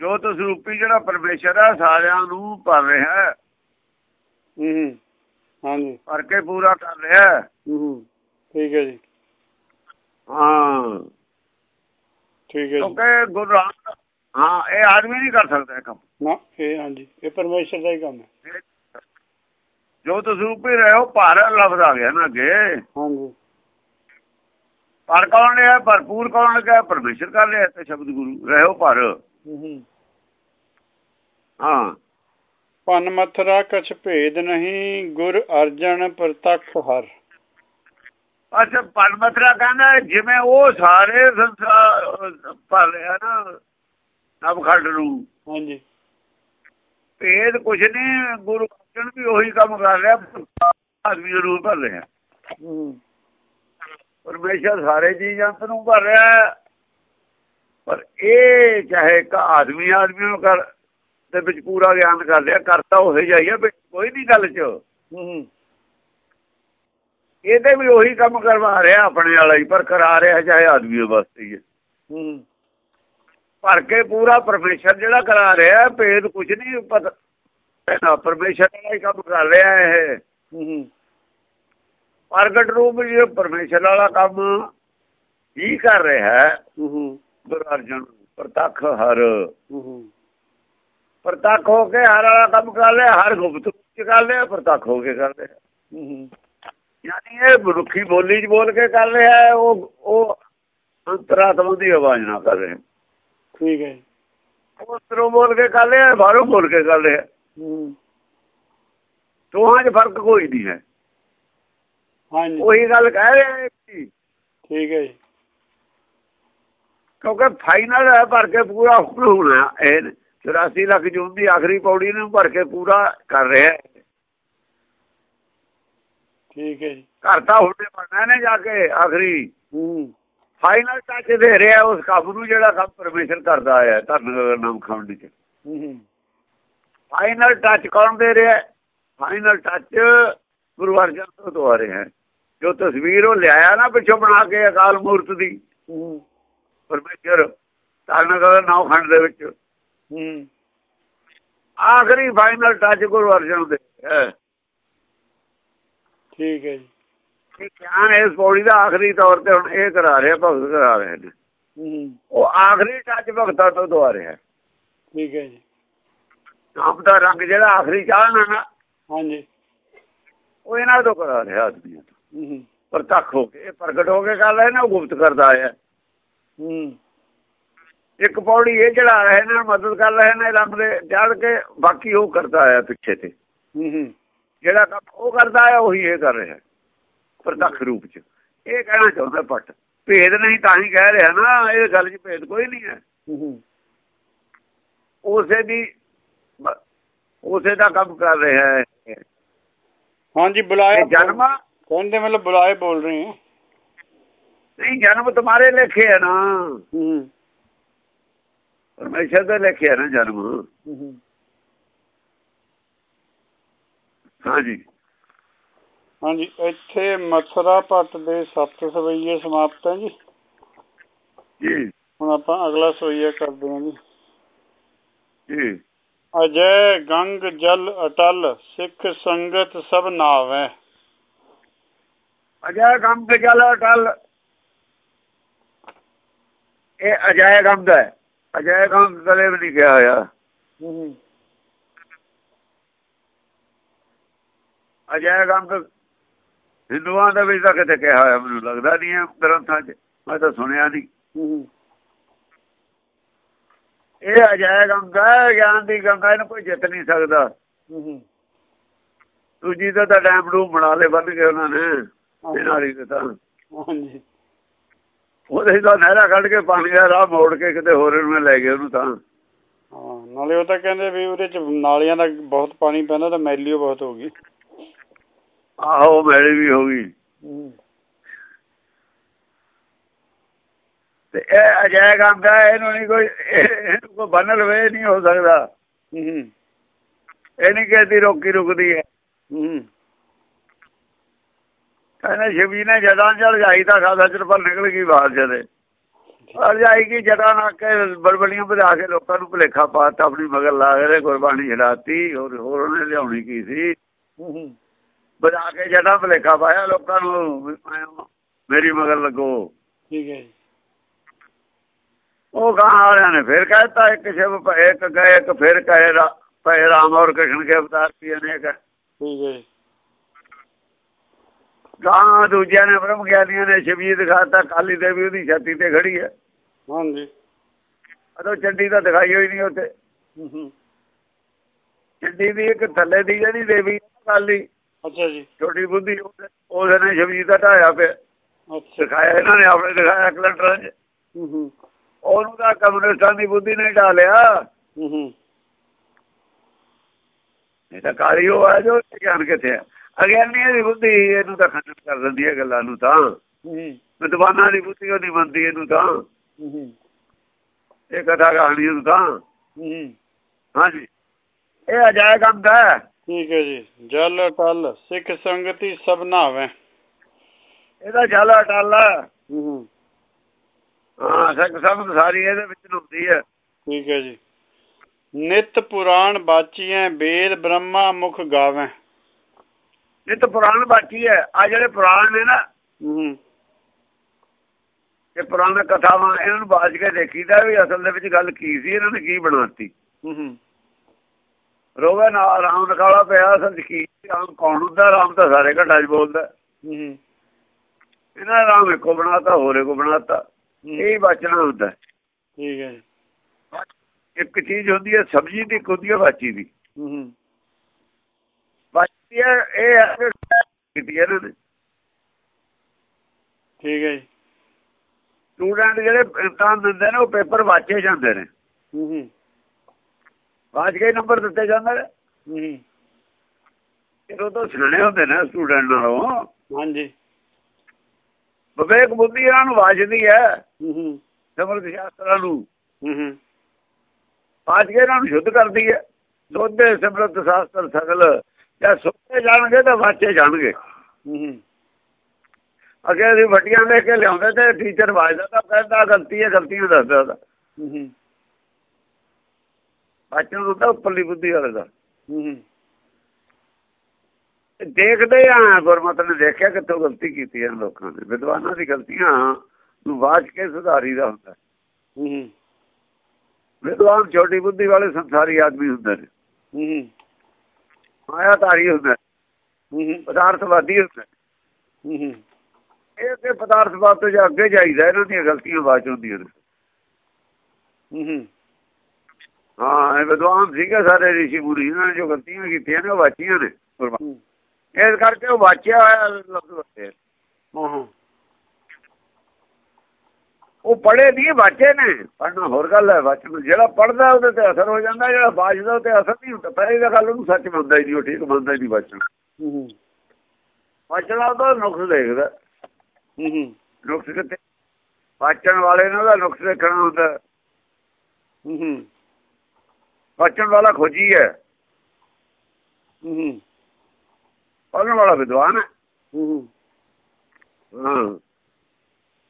Speaker 2: ਜੋਤ ਸਰੂਪੀ ਜਿਹੜਾ ਪਰਮੇਸ਼ਰ ਹੈ ਸਾਰਿਆਂ ਨੂੰ ਭਰ ਰਿਹਾ ਹੈ।
Speaker 1: ਹੂੰ ਹਾਂਜੀ।
Speaker 2: ਭਰ ਕੇ ਪੂਰਾ ਕਰ ਰਿਹਾ ਹੈ।
Speaker 1: ਠੀਕ ਹੈ ਜੀ।
Speaker 2: ਹਾਂ।
Speaker 1: ਠੀਕ ਹੈ ਜੀ।
Speaker 2: ਕਿਉਂਕਿ ਗੁਰੂ ਰਾਮ ਹਾਂ ਇਹ ਆਦਮੀ ਨਹੀਂ ਕਰ ਸਕਦਾ ਇਹ ਕੰਮ।
Speaker 1: ਨਾ ਇਹ ਹਾਂਜੀ ਇਹ ਪਰਮੇਸ਼ਰ ਦਾ ਹੀ ਕੰਮ ਹੈ।
Speaker 2: ਜੋਤ ਸਰੂਪੀ ਰਹੋ ਭਰ ਲਫ਼ਜ਼ ਆ ਗਿਆ ਨਾ ਅੱਗੇ।
Speaker 1: ਹਾਂਜੀ।
Speaker 2: ਪਰ ਕੌਣ ਹੈ ਭਰਪੂਰ ਕੌਣ ਲੱਗਾ ਪਰਮੇਸ਼ਰ ਕਰ ਰਿਹਾ ਤੇ ਸ਼ਬਦ ਗੁਰੂ। ਰਹੋ ਭਰ।
Speaker 1: ਹੂੰ
Speaker 2: ਹਾਂ।
Speaker 1: ਪਨ ਮਥਰਾ ਕਛ ਭੇਦ ਨਹੀਂ ਗੁਰ ਅਰਜਨ ਪ੍ਰਤੱਖ ਹਰ।
Speaker 2: ਅੱਛਾ ਪਰਮਤਰਾ ਕਹਿੰਦਾ ਜਿਵੇਂ ਉਹ ਸਾਰੇ ਸੰਸਾਰ ਭਰ ਰਿਹਾ ਨਾ। ਨਵਖੰਡ ਨੂੰ
Speaker 1: ਹਾਂਜੀ।
Speaker 2: ਭੇਦ ਕੁਝ ਨਹੀਂ ਗੁਰੂ ਅਰਜਨ ਵੀ ਉਹੀ ਕੰਮ ਕਰ ਰਿਹਾ ਆਦਮੀ ਨੂੰ ਭਰ ਰਿਹਾ ਪਰਮੇਸ਼ਰ ਸਾਰੇ ਜੀ ਜੰਤ ਨੂੰ ਭਰ ਰਿਹਾ। ਪਰ ਇਹ ਚਾਹੇ ਇੱਕ ਆਦਮੀ ਆਦਮੀ ਨੂੰ ਕਰ ਦੇ ਵਿੱਚ ਪੂਰਾ ਗਿਆਨ ਕਰ ਲਿਆ ਕਰਤਾ ਉਹ ਜਾਈਏ ਵੀ ਕੋਈ ਨਹੀਂ ਗੱਲ 'ਚ। ਇਹਦੇ ਵੀ ਉਹੀ ਕੰਮ ਕਰਵਾ ਰਿਹਾ ਆਪਣੇ ਵਾਲਾ ਹੀ ਪਰ ਕਰਾ ਰਿਹਾ ਚਾਹੇ ਆਦਮੀ ਵਾਸਤੇ ਹੈ ਹੂੰ। ਭਰ ਕੇ ਪੂਰਾ ਪਰਮੇਸ਼ਰ ਜਿਹੜਾ ਕਰਾ ਰਿਹਾ ਭੇਦ ਕੁਝ ਨਹੀਂ ਪਤਾ ਪਰਮੇਸ਼ਰ ਵਾਲਾ ਹੀ ਕੰਮ ਕਰ ਰਿਹਾ ਇਹ। ਪ੍ਰਗਟ ਰੂਪ ਵਿੱਚ ਪਰਮੇਸ਼ਰ ਵਾਲਾ ਕੰਮ ਹੀ ਕਰ ਰਿਹਾ ਹੈ।
Speaker 1: ਹੂੰ
Speaker 2: ਗੁਰੂ ਅਰਜਨ ਪ੍ਰਤੱਖ ਹਰ। ਪ੍ਰਤੱਖ ਹੋ ਕੇ ਹਰ ਵਾਲਾ ਕੰਮ ਕਰ ਲਿਆ ਹਰ ਗੁਪਤ ਚ ਕਰ ਲਿਆ ਪ੍ਰਤੱਖ ਹੋ ਕੇ ਕਰ ਲਿਆ ਯਾਨੀ ਇਹ ਮਨੁੱਖੀ ਬੋਲੀ ਚ ਬੋਲ ਕੇ ਕਰ ਰਿਹਾ ਉਹ ਉਹ ਅੰਤਰਾਤਮਾ ਦੀ ਆਵਾਜ਼ ਨਾਲ ਕਰ ਰਿਹਾ
Speaker 1: ਠੀਕ ਹੈ
Speaker 2: ਅੰਦਰੋਂ ਬੋਲ ਕੇ ਕਰ ਰਿਹਾ ਬਾਹਰੋਂ ਬੋਲ ਕੇ ਕਰ
Speaker 1: ਹੂੰ।
Speaker 2: ਦੋਹਾਂ 'ਚ ਫ਼ਰਕ ਕੋਈ ਨਹੀਂ ਹੈ।
Speaker 1: ਹਾਂਜੀ।
Speaker 2: ਉਹੀ ਗੱਲ ਕਹਿ ਰਿਹਾ
Speaker 1: ਠੀਕ ਹੈ ਜੀ।
Speaker 2: ਕਿਉਂਕਿ ਫਾਈਨਲ ਹੈ ਭਰ ਕੇ ਪੂਰਾ ਹੋਣਾ ਇਹ 84 ਲੱਖ ਜੂਨ ਦੀ ਆਖਰੀ ਪੌੜੀ ਨੂੰ ਭਰ ਕੇ ਪੂਰਾ ਕਰ ਰਿਹਾ
Speaker 1: ਠੀਕ ਹੈ ਜੀ।
Speaker 2: ਘਰ ਤਾਂ ਹੁਣੇ ਬਣਨਾ ਨੇ ਜਾ ਕੇ ਆਖਰੀ।
Speaker 1: ਹੂੰ।
Speaker 2: ਫਾਈਨਲ ਟੱਚ ਦੇ ਰਿਹਾ ਉਸ ਕੰਮ ਨੂੰ ਜਿਹੜਾ ਕੰਮ ਪਰਮੇਸ਼ਰ ਕਰਦਾ ਆਇਆ ਧੰਨ ਨਾਮ ਖੰਡ ਚ ਫਾਈਨਲ ਟੱਚ ਕੌਣ ਦੇ ਰਿਹਾ ਫਾਈਨਲ ਟੱਚ ਗੁਰੂ ਅਰਜਨ ਤੋਂ ਦਵਾ ਰਿਹਾ ਹੈ। ਜੋ ਤਸਵੀਰ ਉਹ ਲਿਆਇਆ ਨਾ ਪਿੱਛੋਂ ਬਣਾ ਕੇ ਅਕਾਲ ਮੂਰਤ ਦੀ। ਪਰਮੇਸ਼ਰ ਧੰਨ ਨਾਮ ਖੰਡ ਦੇ ਵਿੱਚ। ਆਖਰੀ ਫਾਈਨਲ ਟੱਚ ਗੁਰੂ ਅਰਜਨ ਦੇ
Speaker 1: ਠੀਕ ਹੈ ਜੀ।
Speaker 2: ਇਹ ਗਿਆਨ ਇਸ ਪੌੜੀ ਦਾ ਆਖਰੀ ਤੌਰ ਤੇ ਹੁਣ ਇਹ ਕਰਾ ਰਿਹਾ ਭਗਤ ਕਰਾ ਰਹੇ ਨੇ। ਉਹ ਆਖਰੀ ਟੱਚ ਭਗਤਾਂ ਤੋਂ ਦਵਾ ਰਿਹਾ।
Speaker 1: ਠੀਕ ਹੈ ਜੀ।
Speaker 2: ਨਾਮ ਦਾ ਰੰਗ ਜਿਹੜਾ ਆਖਰੀ ਚਾਹਣਾ ਨਾ
Speaker 1: ਹਾਂਜੀ।
Speaker 2: ਉਹ ਇਹਨਾਂ ਤੋਂ ਕਰਾ ਰਿਹਾ ਆਦਮੀਆਂ ਤੋਂ ਪ੍ਰਤੱਖ ਹੋ ਕੇ ਪ੍ਰਗਟ ਹੋ ਕੇ ਕਰ ਰਹੇ ਨੇ ਉਹ ਗੁਪਤ ਕਰਦਾ ਆਇਆ।
Speaker 1: ਹੂੰ।
Speaker 2: ਇੱਕ ਪੌੜੀ ਇਹ ਚੜਾ ਰਹੇ ਨੇ ਮਦਦ ਕਰ ਰਹੇ ਨੇ ਰੰਗ ਦੇ ਜੜ ਕੇ ਬਾਕੀ ਉਹ ਕਰਦਾ ਆਇਆ ਪਿੱਛੇ ਤੇ।
Speaker 1: ਹੂੰ।
Speaker 2: ਜਿਹੜਾ ਕੰਮ ਉਹ ਕਰਦਾ ਆਇਆ ਉਹੀ ਇਹ ਕਰ ਰਿਹਾ। ਪ੍ਰਤੱਖ ਰੂਪ ਚ। ਇਹ ਕਹਿਣਾ ਚਾਹੁੰਦਾ ਪੱਟ। ਭੇਦ ਨਹੀਂ ਤਾਂ ਹੀ ਕਹਿ ਰਿਹਾ ਨਾ ਇਹ ਗੱਲ 'ਚ ਭੇਦ ਕੋਈ ਨਹੀਂ ਹੈ। ਉਸੇ ਦੀ ਉਸੇ ਦਾ ਕੰਮ ਕਰ ਰਿਹਾ ਹੈ।
Speaker 1: ਹਾਂਜੀ ਬੁਲਾਇਆ
Speaker 2: ਇਹ ਜਨਮ
Speaker 1: ਕਹਿੰਦੇ ਮਤਲਬ ਬੁਲਾਏ ਬੋਲ ਰਹੇ ਹਾਂ
Speaker 2: ਨਹੀਂ ਜਨਮ ਤੁਹਾਰੇ ਲਿਖੇ ਹੈ ਨਾ।
Speaker 1: ਹੂੰ
Speaker 2: ਪਰਮੇਸ਼ਰ ਦੇ ਲਿਖੇ ਹੈ ਨਾ ਜਨਮ। ਹਾਂਜੀ।
Speaker 1: ਹਾਂਜੀ ਇੱਥੇ ਮਥੁਰਾ ਭੱਟ ਦੇ ਸੱਤ ਸਵਈਏ ਸਮਾਪਤ ਹੈ ਜੀ।
Speaker 2: ਜੀ।
Speaker 1: ਹੁਣ ਆਪਾਂ ਅਗਲਾ ਸਵਈਆ ਕਰਦੇ ਹਾਂ ਜੀ।
Speaker 2: ਜੀ।
Speaker 1: ਅਜੈ ਗੰਗ ਜਲ ਅਟਲ ਸਿੱਖ ਸੰਗਤ ਸਭ ਨਾਵੈ।
Speaker 2: ਅਜੈ ਗੰਗ ਤੇ ਚੱਲ ਟਲ ਇਹ ਅਜੈ ਗੰਗ ਹੈ। ਅਜੈ ਗੰਗ ਕਦੇ ਵੀ ਨਹੀਂ ਕਿਹਾ ਹੋਇਆ। ਅਜੈ ਗੰਗ ਹਿੰਦੂਆਂ ਦੇ ਵਿੱਚ ਤਾਂ ਕਿਤੇ ਕਿਹਾ ਹੋਇਆ ਮੈਨੂੰ ਲੱਗਦਾ ਨਹੀਂ ਹੈ ਗ੍ਰੰਥਾਂ 'ਚ ਮੈਂ ਤਾਂ ਸੁਣਿਆ ਨਹੀਂ। ਇਹ ਅਜੈ ਗੰਗਾ ਗਿਆਨ ਦੀ ਗੰਗਾ ਇਹਨੂੰ ਕੋਈ ਜਿੱਤ ਨਹੀਂ ਸਕਦਾ। ਦੂਜੀ ਦਾ ਤਾਂ ਡੈਮ ਡੂਮ ਬਣਾ ਲੇ ਬੰਨ ਕੇ ਉਹਨਾਂ ਨੇ ਇਹਨਾਂ ਵਾਲੀ ਤੇ। ਤਾਂ
Speaker 1: ਹਾਂਜੀ।
Speaker 2: ਉਹਦੇ ਤਾਂ ਨਹਿਰਾ ਕੱਢ ਕੇ ਪਾਣੀ ਦਾ ਰਾਹ ਮੋੜ ਕੇ ਕਿਤੇ ਹੋਰ ਨੂੰ ਲੈ ਗਏ ਉਹਨੂੰ ਤਾਂ।
Speaker 1: ਹਾਂ ਨਾਲੇ ਉਹ ਤਾਂ ਕਹਿੰਦੇ ਵੀ ਉਹਦੇ ਚ ਨਾਲੀਆਂ ਦਾ ਬਹੁਤ ਪਾਣੀ ਪੈਂਦਾ ਤਾਂ ਮੈਲੀਓ ਬਹੁਤ ਹੋ ਗਈ।
Speaker 2: ਆਹੋ ਮੇਰੀ ਵੀ ਹੋ ਗਈ। ਤੇ ਇਹ ਅਜੈ ਗੰਗਾ ਹੈ, ਇਹਨੂੰ ਨਹੀਂ ਕੋਈ ਇਹਨੂੰ ਕੋਈ ਬੰਨ ਲਵੇ ਨਹੀਂ ਹੋ ਸਕਦਾ। ਇਹ ਨਹੀਂ ਕਹਿੰਦੀ ਰੋਕੀ ਰੁਕਦੀ ਹੈ।
Speaker 1: ਹੂੰ।
Speaker 2: ਕਹਿੰਦੇ ਸ਼ਿਵਜੀ ਨੇ ਜਦਾਂ ਚੜ ਜਾਈ ਤਾਂ ਸਾਦਾ ਚਰਪਲ ਨਿਕਲ ਗਈ ਬਾਹਰ ਜਦੇ। ਅਰ ਜਾਈ ਕੀ ਜਦਾਂ ਨਾ ਕੇ ਬੜਬੜੀਆਂ ਵਧਾ ਕੇ ਲੋਕਾਂ ਨੂੰ ਭੁਲੇਖਾ ਪਾਤਾ ਆਪਣੀ ਮਗਰ ਲਾ ਕੇ ਕੁਰਬਾਨੀ ਛਡਾਤੀ ਹੋਰ ਹੋਰ ਉਹਨੇ ਲਿਆਉਣੀ ਕੀ ਸੀ? ਵਧਾ ਕੇ ਜਦਾਂ ਭੁਲੇਖਾ ਪਾਇਆ ਲੋਕਾਂ ਨੂੰ ਮੇਰੀ ਮਗਰ ਲੱਗੋ।
Speaker 1: ਠੀਕ ਹੈ
Speaker 2: ਉਹ ਗਾਂ ਵਾਲਿਆਂ ਨੇ ਫਿਰ ਕਹਿਤਾ ਇੱਕ ਸ਼ਿਵ ਭਏ ਇੱਕ ਗਏ ਇੱਕ ਫਿਰ ਕਹੇ ਭਏ ਰਾਮ ਔਰ ਕ੍ਰਿਸ਼ਨ ਕੇ ਅਵਤਾਰ ਕੀ ਅਨੇਕ।
Speaker 1: ਠੀਕ ਹੈ
Speaker 2: ਗਾਂ ਦੂਜਿਆਂ ਨੇ ਬ੍ਰਹਮ ਗਿਆਨੀਆਂ ਨੇ ਸ਼ਿਵਜੀ ਦਿਖਾਤਾ ਕਾਲੀ ਦੇਵੀ ਉਹਦੀ ਛਾਤੀ ਤੇ ਖੜੀ ਹੈ।
Speaker 1: ਹਾਂਜੀ।
Speaker 2: ਅਦੋਂ ਚੰਡੀ ਤਾਂ ਦਿਖਾਈ ਹੋਈ ਨਹੀਂ ਉੱਥੇ। ਚੰਡੀ ਦੀ ਇੱਕ ਥੱਲੇ ਦੀ ਜਿਹੜੀ ਦੇਵੀ ਕਾਲੀ
Speaker 1: ਅੱਛਾ ਜੀ।
Speaker 2: ਛੋਟੀ ਬੁੱਧੀ ਉਹਦੇ- ਨੇ ਸ਼ਿਵਜੀ ਦਾ ਢਾਇਆ ਪਿਆ।
Speaker 1: ਅੱਛਾ।
Speaker 2: ਦਿਖਾਇਆ ਇਹਨਾਂ ਨੇ ਆਪਣੇ ਦਿਖਾਇਆ ਕਲੰਡਰਾਂ 'ਚ। ਉਹਨੂੰ ਤਾਂ ਕਮਿਊਨਿਸਟਾਂ ਦੀ ਬੁੱਧੀ ਨੇ ਢਾਲਿਆ।
Speaker 1: ਹੂੰ ਹੂੰ।
Speaker 2: ਇਹ ਤਾਂ ਕਾਲੀ ਹੈ ਜੋ ਗਿਆਨ ਕਿੱਥੇ ਹੈ ਅਗਿਆਨੀਆਂ ਦੀ ਬੁੱਧੀ ਇਹਨੂੰ ਤਾਂ ਖੰਡਨ ਕਰ ਦਿੰਦੀ ਹੈ ਗੱਲਾਂ ਨੂੰ ਤਾਂ। ਵਿਦਵਾਨਾਂ ਦੀ ਬੁੱਧੀ ਉਹਦੀ ਮੰਨਦੀ ਇਹਨੂੰ ਤਾਂ। ਇਹ ਕਥਾ ਕਹਾਣੀ ਨੂੰ ਤਾਂ। ਹਾਂਜੀ। ਇਹ ਅਜਾਇ ਗੰਗ ਹੈ।
Speaker 1: ਠੀਕ ਹੈ ਜੀ। ਜਲ ਅਟਲ ਸਿੱਖ ਸੰਗਤੀ ਸਭ ਨਾਵੈ
Speaker 2: ਇਹਦਾ ਜਲ ਅਟਾਲਾ
Speaker 1: ਹੂੰ।
Speaker 2: ਹਾਂ ਸਿੱਖ ਸੰਗਤ ਸਾਰੀ ਇਹਦੇ ਵਿੱਚ ਹੁੰਦੀ ਹੈ।
Speaker 1: ਠੀਕ ਹੈ ਜੀ। ਨਿਤ ਪੁਰਾਣ ਬਾਚੀਐ ਵੇਦ ਬ੍ਰਹਮਾ ਮੁਖ ਗਾਵੈ।
Speaker 2: ਨਿਤ ਪੁਰਾਣ ਬਾਕੀ ਹੈ। ਆ ਜਿਹੜੇ ਪੁਰਾਣ ਨੇ ਨਾ
Speaker 1: ਹੂੰ
Speaker 2: ਇਹ ਪੁਰਾਣ ਕਥਾਵਾਂ ਇਹਨਾਂ ਨੂੰ ਬਾਜ ਕੇ ਦੇਖੀਦਾ ਵੀ ਅਸਲ ਦੇ ਵਿੱਚ ਗੱਲ ਕੀ ਸੀ ਇਹਨਾਂ ਨੇ ਕੀ ਬਣਾਤੀ।
Speaker 1: ਹੂੰ।
Speaker 2: ਰੋਵੇ ਨਾ ਰਾਮ ਨਕਾਲਾ ਪਿਆ ਅਸਲ 'ਚ ਕੀ? ਸੀ? ਰਾਮ ਕੌਣ ਹੁੰਦਾ? ਰਾਮ ਤਾਂ ਸਾਰੇ ਘਟਾਂ 'ਚ ਬੋਲਦਾ। ਇਹਨਾਂ ਨੇ ਰਾਮ ਇੱਕੋ ਬਣਾਤਾ ਹੋਰੇ ਕੋ ਬਣਾਤਾ। ਇਹ ਬਚਣਾ ਹੁੰਦਾ।
Speaker 1: ਠੀਕ ਹੈ।
Speaker 2: ਇੱਕ ਚੀਜ਼ ਹੁੰਦੀ ਹੈ ਸਬਜ਼ੀ ਦੀ ਕੁੰਦੀ ਬਾਚੀ ਦੀ।
Speaker 1: ਹੂੰ
Speaker 2: ਬਾਚੀ ਇਹ ਹੈ ਕੀਤੀ ਹੈ ਇਹਨਾਂ ਨੇ।
Speaker 1: ਠੀਕ ਹੈ ਜੀ।
Speaker 2: ਸਟੂਡੈਂਟ ਜਿਹੜੇ ਇਮਤਿਹਾਨ ਦਿੰਦੇ ਨੇ ਉਹ ਪੇਪਰ ਵਾਚੇ ਜਾਂਦੇ ਨੇ।
Speaker 1: ਹੂੰ।
Speaker 2: ਬਾਜ ਕੇ ਨੰਬਰ ਦਿੱਤੇ ਜਾਂਦੇ ਨੇ?
Speaker 1: ਹੂੰ।
Speaker 2: ਇਹ ਤਾਂ ਸਿਆਣੇ ਹੁੰਦੇ ਨੇ ਸਟੂਡੈਂਟ ਨਾਲੋਂ।
Speaker 1: ਹਾਂਜੀ।
Speaker 2: ਵਿਵੇਕ ਬੁੱਧੀ ਇਹਨਾਂ ਨੂੰ ਵਾਜਦੀ ਹੈ।
Speaker 1: ਹੂੰ ਹੂੰ।
Speaker 2: ਸਮਰਥ ਸ਼ਾਸਤਰਾਂ ਨੂੰ।
Speaker 1: ਹੂੰ ਹੂੰ।
Speaker 2: ਬਾਜ ਕੇ ਇਹਨਾਂ ਨੂੰ ਸ਼ੁੱਧ ਕਰਦੀ ਹੈ। ਸੋਧੇ ਸਮਰਥ ਸ਼ਾਸਤਰ ਸਗਲ। ਜਾਂ ਸੋਧੇ ਜਾਣਗੇ ਤਾਂ ਵਾਚੇ ਜਾਣਗੇ।
Speaker 1: ਹੂੰ
Speaker 2: ਅੱਗੇ ਅਸੀਂ ਵੱਡੀਆਂ ਲੈ ਕੇ ਲਿਆਉਂਦੇ ਤੇ ਟੀਚਰ ਵਾਜਦਾ ਤਾਂ ਕਹਿੰਦਾ ਗਲਤੀ ਹੈ ਗਲਤੀ ਦੱਸਦਾ
Speaker 1: ਹੂੰ। ਹੂੰ
Speaker 2: ਬੱਚੇ ਨੂੰ ਤਾਂ ਉੱਪਰਲੀ ਬੁੱਧੀ ਵਾਲੇ ਦਾ। ਦੇਖਦੇ ਆ ਗੁਰਮਤਿ ਨੇ ਦੇਖਿਆ ਕਿੱਥੋਂ ਗਲਤੀ ਕੀਤੀ ਹੈ ਲੋਕਾਂ ਨੇ ਵਿਦਵਾਨਾਂ ਦੀ ਗਲਤੀਆਂ ਨੂੰ ਬਾਜ ਕੇ ਸੁਧਾਰੀ ਦਾ ਹੁੰਦਾ। ਵਿਦਵਾਨ ਛੋਟੀ ਬੁੱਧੀ ਵਾਲੇ ਸੰਸਾਰੀ ਆਦਮੀ ਹੁੰਦੇ ਨੇ। ਮਾਇਆ ਧਾਰੀ ਹੁੰਦਾ ਪਦਾਰਥਵਾਦੀ ਹੁੰਦਾ ਇਹ ਕਿ ਪਦਾਰਥਵਾਦ ਤੋਂ ਜੇ ਅੱਗੇ ਜਾਈਦਾ ਇਹਨਾਂ ਦੀਆਂ ਗਲਤੀਆਂ ਬਾਅਦ ਚ ਹੁੰਦੀਆਂ ਨੇ।
Speaker 1: ਹੂੰ
Speaker 2: ਇਹ ਵਿਦਵਾਨ ਸੀਗੇ ਸਾਰੇ ਰਿਸ਼ੀ ਮੁਨੀ ਇਹਨਾਂ ਨੇ ਜੋ ਗਲਤੀਆਂ ਕੀਤੀਆਂ ਨੇ ਉਹ ਵਾਚੀਆਂ ਨੇ। ਇਸ ਕਰਕੇ ਉਹ ਵਾਚਿਆ ਹੋਇਆ ਲਫ਼ਜ਼ ਵਰਤੇ ਉਹ ਪੜ੍ਹੇ ਨਹੀਂ ਵਾਚੇ ਨੇ ਪੜ੍ਹਨਾ ਹੋਰ ਗੱਲ ਹੈ ਵਾਚਣ ਜਿਹੜਾ ਪੜ੍ਹਦਾ ਉਹਦੇ ਤੇ ਅਸਰ ਹੋ ਜਾਂਦਾ ਜਿਹੜਾ ਵਾਚਦਾ ਉਹ ਤੇ ਅਸਰ ਨਹੀਂ ਹੁੰਦਾ ਪਹਿਲੀ ਤਾਂ ਗੱਲ ਉਹਨੂੰ ਸੱਚ ਮੰਨਦਾ ਹੀ ਨਹੀਂ ਉਹ ਠੀਕ ਮੰਨਦਾ ਹੀ ਨਹੀਂ
Speaker 1: ਹੂੰ
Speaker 2: ਵਾਚਣਾ ਤਾਂ ਨੁਕਸ ਦੇਖਦਾ।
Speaker 1: ਹੂੰ ਹੂੰ।
Speaker 2: ਨੁਕਸ ਕਿਤੇ ਵਾਚਣ ਵਾਲੇ ਨਾਲ ਦਾ ਨੁਕਸ ਦੇਖਣਾ ਹੁੰਦਾ। ਵਾਚਣ ਵਾਲਾ ਖੋਜੀ ਹੈ।
Speaker 1: ਹੂੰ।
Speaker 2: ਪੜ੍ਹਨ ਵਾਲਾ ਵਿਦਵਾਨ ਹੈ।
Speaker 1: ਹੂੰ। ਹੂੰ।
Speaker 2: ਹਾਂ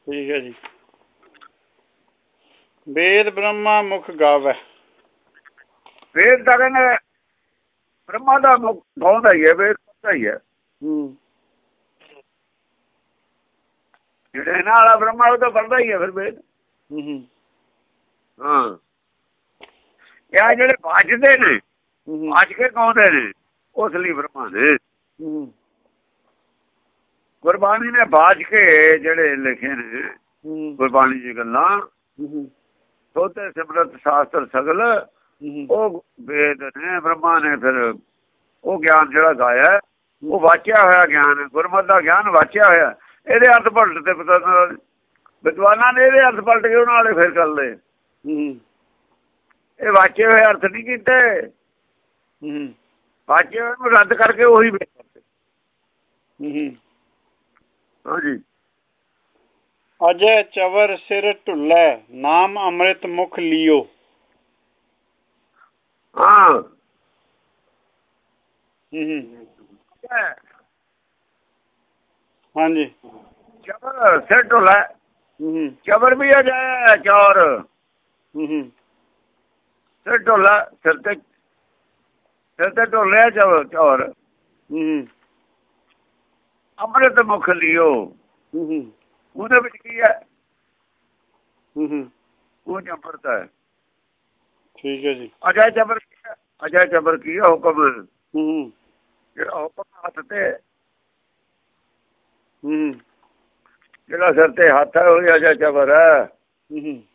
Speaker 1: ਠੀਕ ਹੈ ਜੀ। ਵੇਦ ਬ੍ਰਹਮਾ ਮੁਖ ਗਾਵੈ।
Speaker 2: ਵੇਦ ਤਾਂ ਕਹਿੰਦੇ ਬ੍ਰਹਮਾ ਦਾ ਮੁਖ ਗਾਉਂਦਾ ਹੀ ਹੈ ਵੇਦ ਦਾ ਹੀ ਹੈ।
Speaker 1: ਹੂੰ।
Speaker 2: ਜਿਹੜੇ ਵਾਲਾ ਬ੍ਰਹਮਾ ਉਹ ਤਾਂ ਪੜਦਾ ਹੀ ਹੈ ਫਿਰ ਵੇਦ।
Speaker 1: ਹੂੰ ਹੂੰ।
Speaker 2: ਹਾਂ। ਇਹ ਜਿਹੜੇ ਵਾਜਦੇ ਨੇ ਵਾਜ ਕੇ ਗਾਉਂਦੇ ਨੇ ਉਸ ਲਈ ਬ੍ਰਹਮਾ ਨੇ ਗੁਰਬਾਣੀ ਨੇ ਬਾਜ ਕੇ ਜਿਹੜੇ ਲਿਖੇ ਨੇ ਗੁਰਬਾਣੀ ਦੀ ਗੱਲਾਂ ਸੋਤੇ ਸਿਮਰਤ ਸ਼ਾਸਤਰ ਸਗਲ ਉਹ ਵੇਦ ਨੇ ਬ੍ਰਹਮਾ ਨੇ ਫਿਰ ਉਹ ਗਿਆਨ ਜਿਹੜਾ ਗਾਇਆ ਉਹ ਵਾਚਿਆ ਹੋਇਆ ਗਿਆਨ ਹੈ ਗੁਰਮਤਿ ਦਾ ਗਿਆਨ ਵਾਚਿਆ ਹੋਇਆ। ਇਹਦੇ ਅਰਥ ਪਲਟ ਤੇ ਪਤਾ ਵਿਦਵਾਨਾਂ ਨੇ ਇਹਦੇ ਅਰਥ ਪਲਟ ਕੇ ਉਹਨਾਂ ਵਾਲੇ ਫਿਰ ਕਰ ਲਏ। ਇਹ ਵਾਚੇ ਹੋਏ ਅਰਥ ਨਹੀਂ ਕੀਤੇ
Speaker 1: ਹੂੰ
Speaker 2: ਵਾਚੇ ਹੋਏ ਨੂੰ ਰੱਦ ਕਰਕੇ ਉਹੀ।
Speaker 1: ਹੂੰ
Speaker 2: ਹਾਂਜੀ
Speaker 1: ਅਜੈ ਚਵਰ ਸਿਰ ਢੁੱਲੈ ਨਾਮ ਅੰਮ੍ਰਿਤ ਮੁਖ ਲਿਓ।
Speaker 2: ਹਾਂ।
Speaker 1: ਹੂੰ ਹਾਂਜੀ।
Speaker 2: ਚਬਰ ਸਿਰ ਢੋਲਾ। ਚਬਰ ਵੀ ਆ ਜਾਏ ਚੌਰ।
Speaker 1: ਹੂੰ।
Speaker 2: ਸਿਰ ਢੋਲਾ ਸਿਰ ਤੇ ਸਿਰ ਤੇ ਢੋਲਿਆ ਚੌਰ ਚੌਰ
Speaker 1: ਹੂੰ।
Speaker 2: ਅੰਮ੍ਰਿਤ ਮੁਖ ਲਿਓ।
Speaker 1: ਹੂੰ
Speaker 2: ਉਹਦੇ ਵਿੱਚ ਕੀ ਹੈ?
Speaker 1: ਹੂੰ ਹੂੰ।
Speaker 2: ਉਹ ਜੰਪਰਤ ਹੈ।
Speaker 1: ਠੀਕ ਹੈ ਜੀ।
Speaker 2: ਅਜੈ ਜਬਰ? ਅਜੈ ਜਬਰ ਕੀ ਹੈ? ਹੁਕਮ?
Speaker 1: ਹੂੰ ਹੂੰ।
Speaker 2: ਜਿਹੜਾ ਹੁਕਮ ਹੱਥ ਤੇ
Speaker 1: ਹੂੰ।
Speaker 2: ਜਿਹੜਾ ਸਿਰ ਤੇ ਹੱਥ ਹੈ ਉਹ ਅਜੈ ਜਬਰ ਹੂੰ
Speaker 1: ਹੂੰ।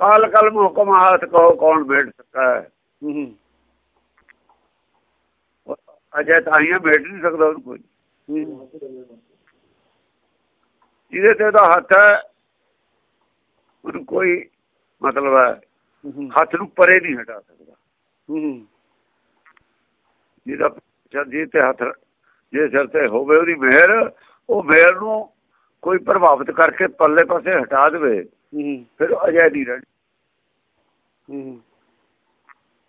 Speaker 2: ਕਾਲ ਕਲਮ ਹੁਕਮ ਹੱਥ ਕੋ ਕੌਣ ਬੈਠ ਸਕਦਾ ਹੈ। ਅਜੈ ਤਾਹੀਆਂ ਬੈਠ ਨਹੀਂ ਸਕਦਾ ਉਹਨੂੰ ਕੋਈ। ਜਿਹਦੇ ਤੇ ਉਹਦਾ ਹੱਥ ਹੈ ਉਹਨੂੰ ਕੋਈ ਮਤਲਬ ਹੈ ਹੱਥ ਨੂੰ ਪਰੇ ਨਹੀਂ ਹਟਾ ਸਕਦਾ। ਜਿਹਦਾ ਜਦ ਜੀ ਤੇ ਹੱਥ ਜੇ ਸਿਰ ਤੇ ਹੋਵੇ ਉਹਦੀ ਮਿਹਰ ਉਹ ਮਿਹਰ ਨੂੰ ਕੋਈ ਪ੍ਰਭਾਵਿਤ ਕਰਕੇ ਪੱਲੇ ਪਾਸੇ ਹਟਾ ਦੇਵੇ। ਫਿਰ ਅਜੈ ਨਹੀਂ ਰਹਿਣੀ।
Speaker 1: ਹੂੰ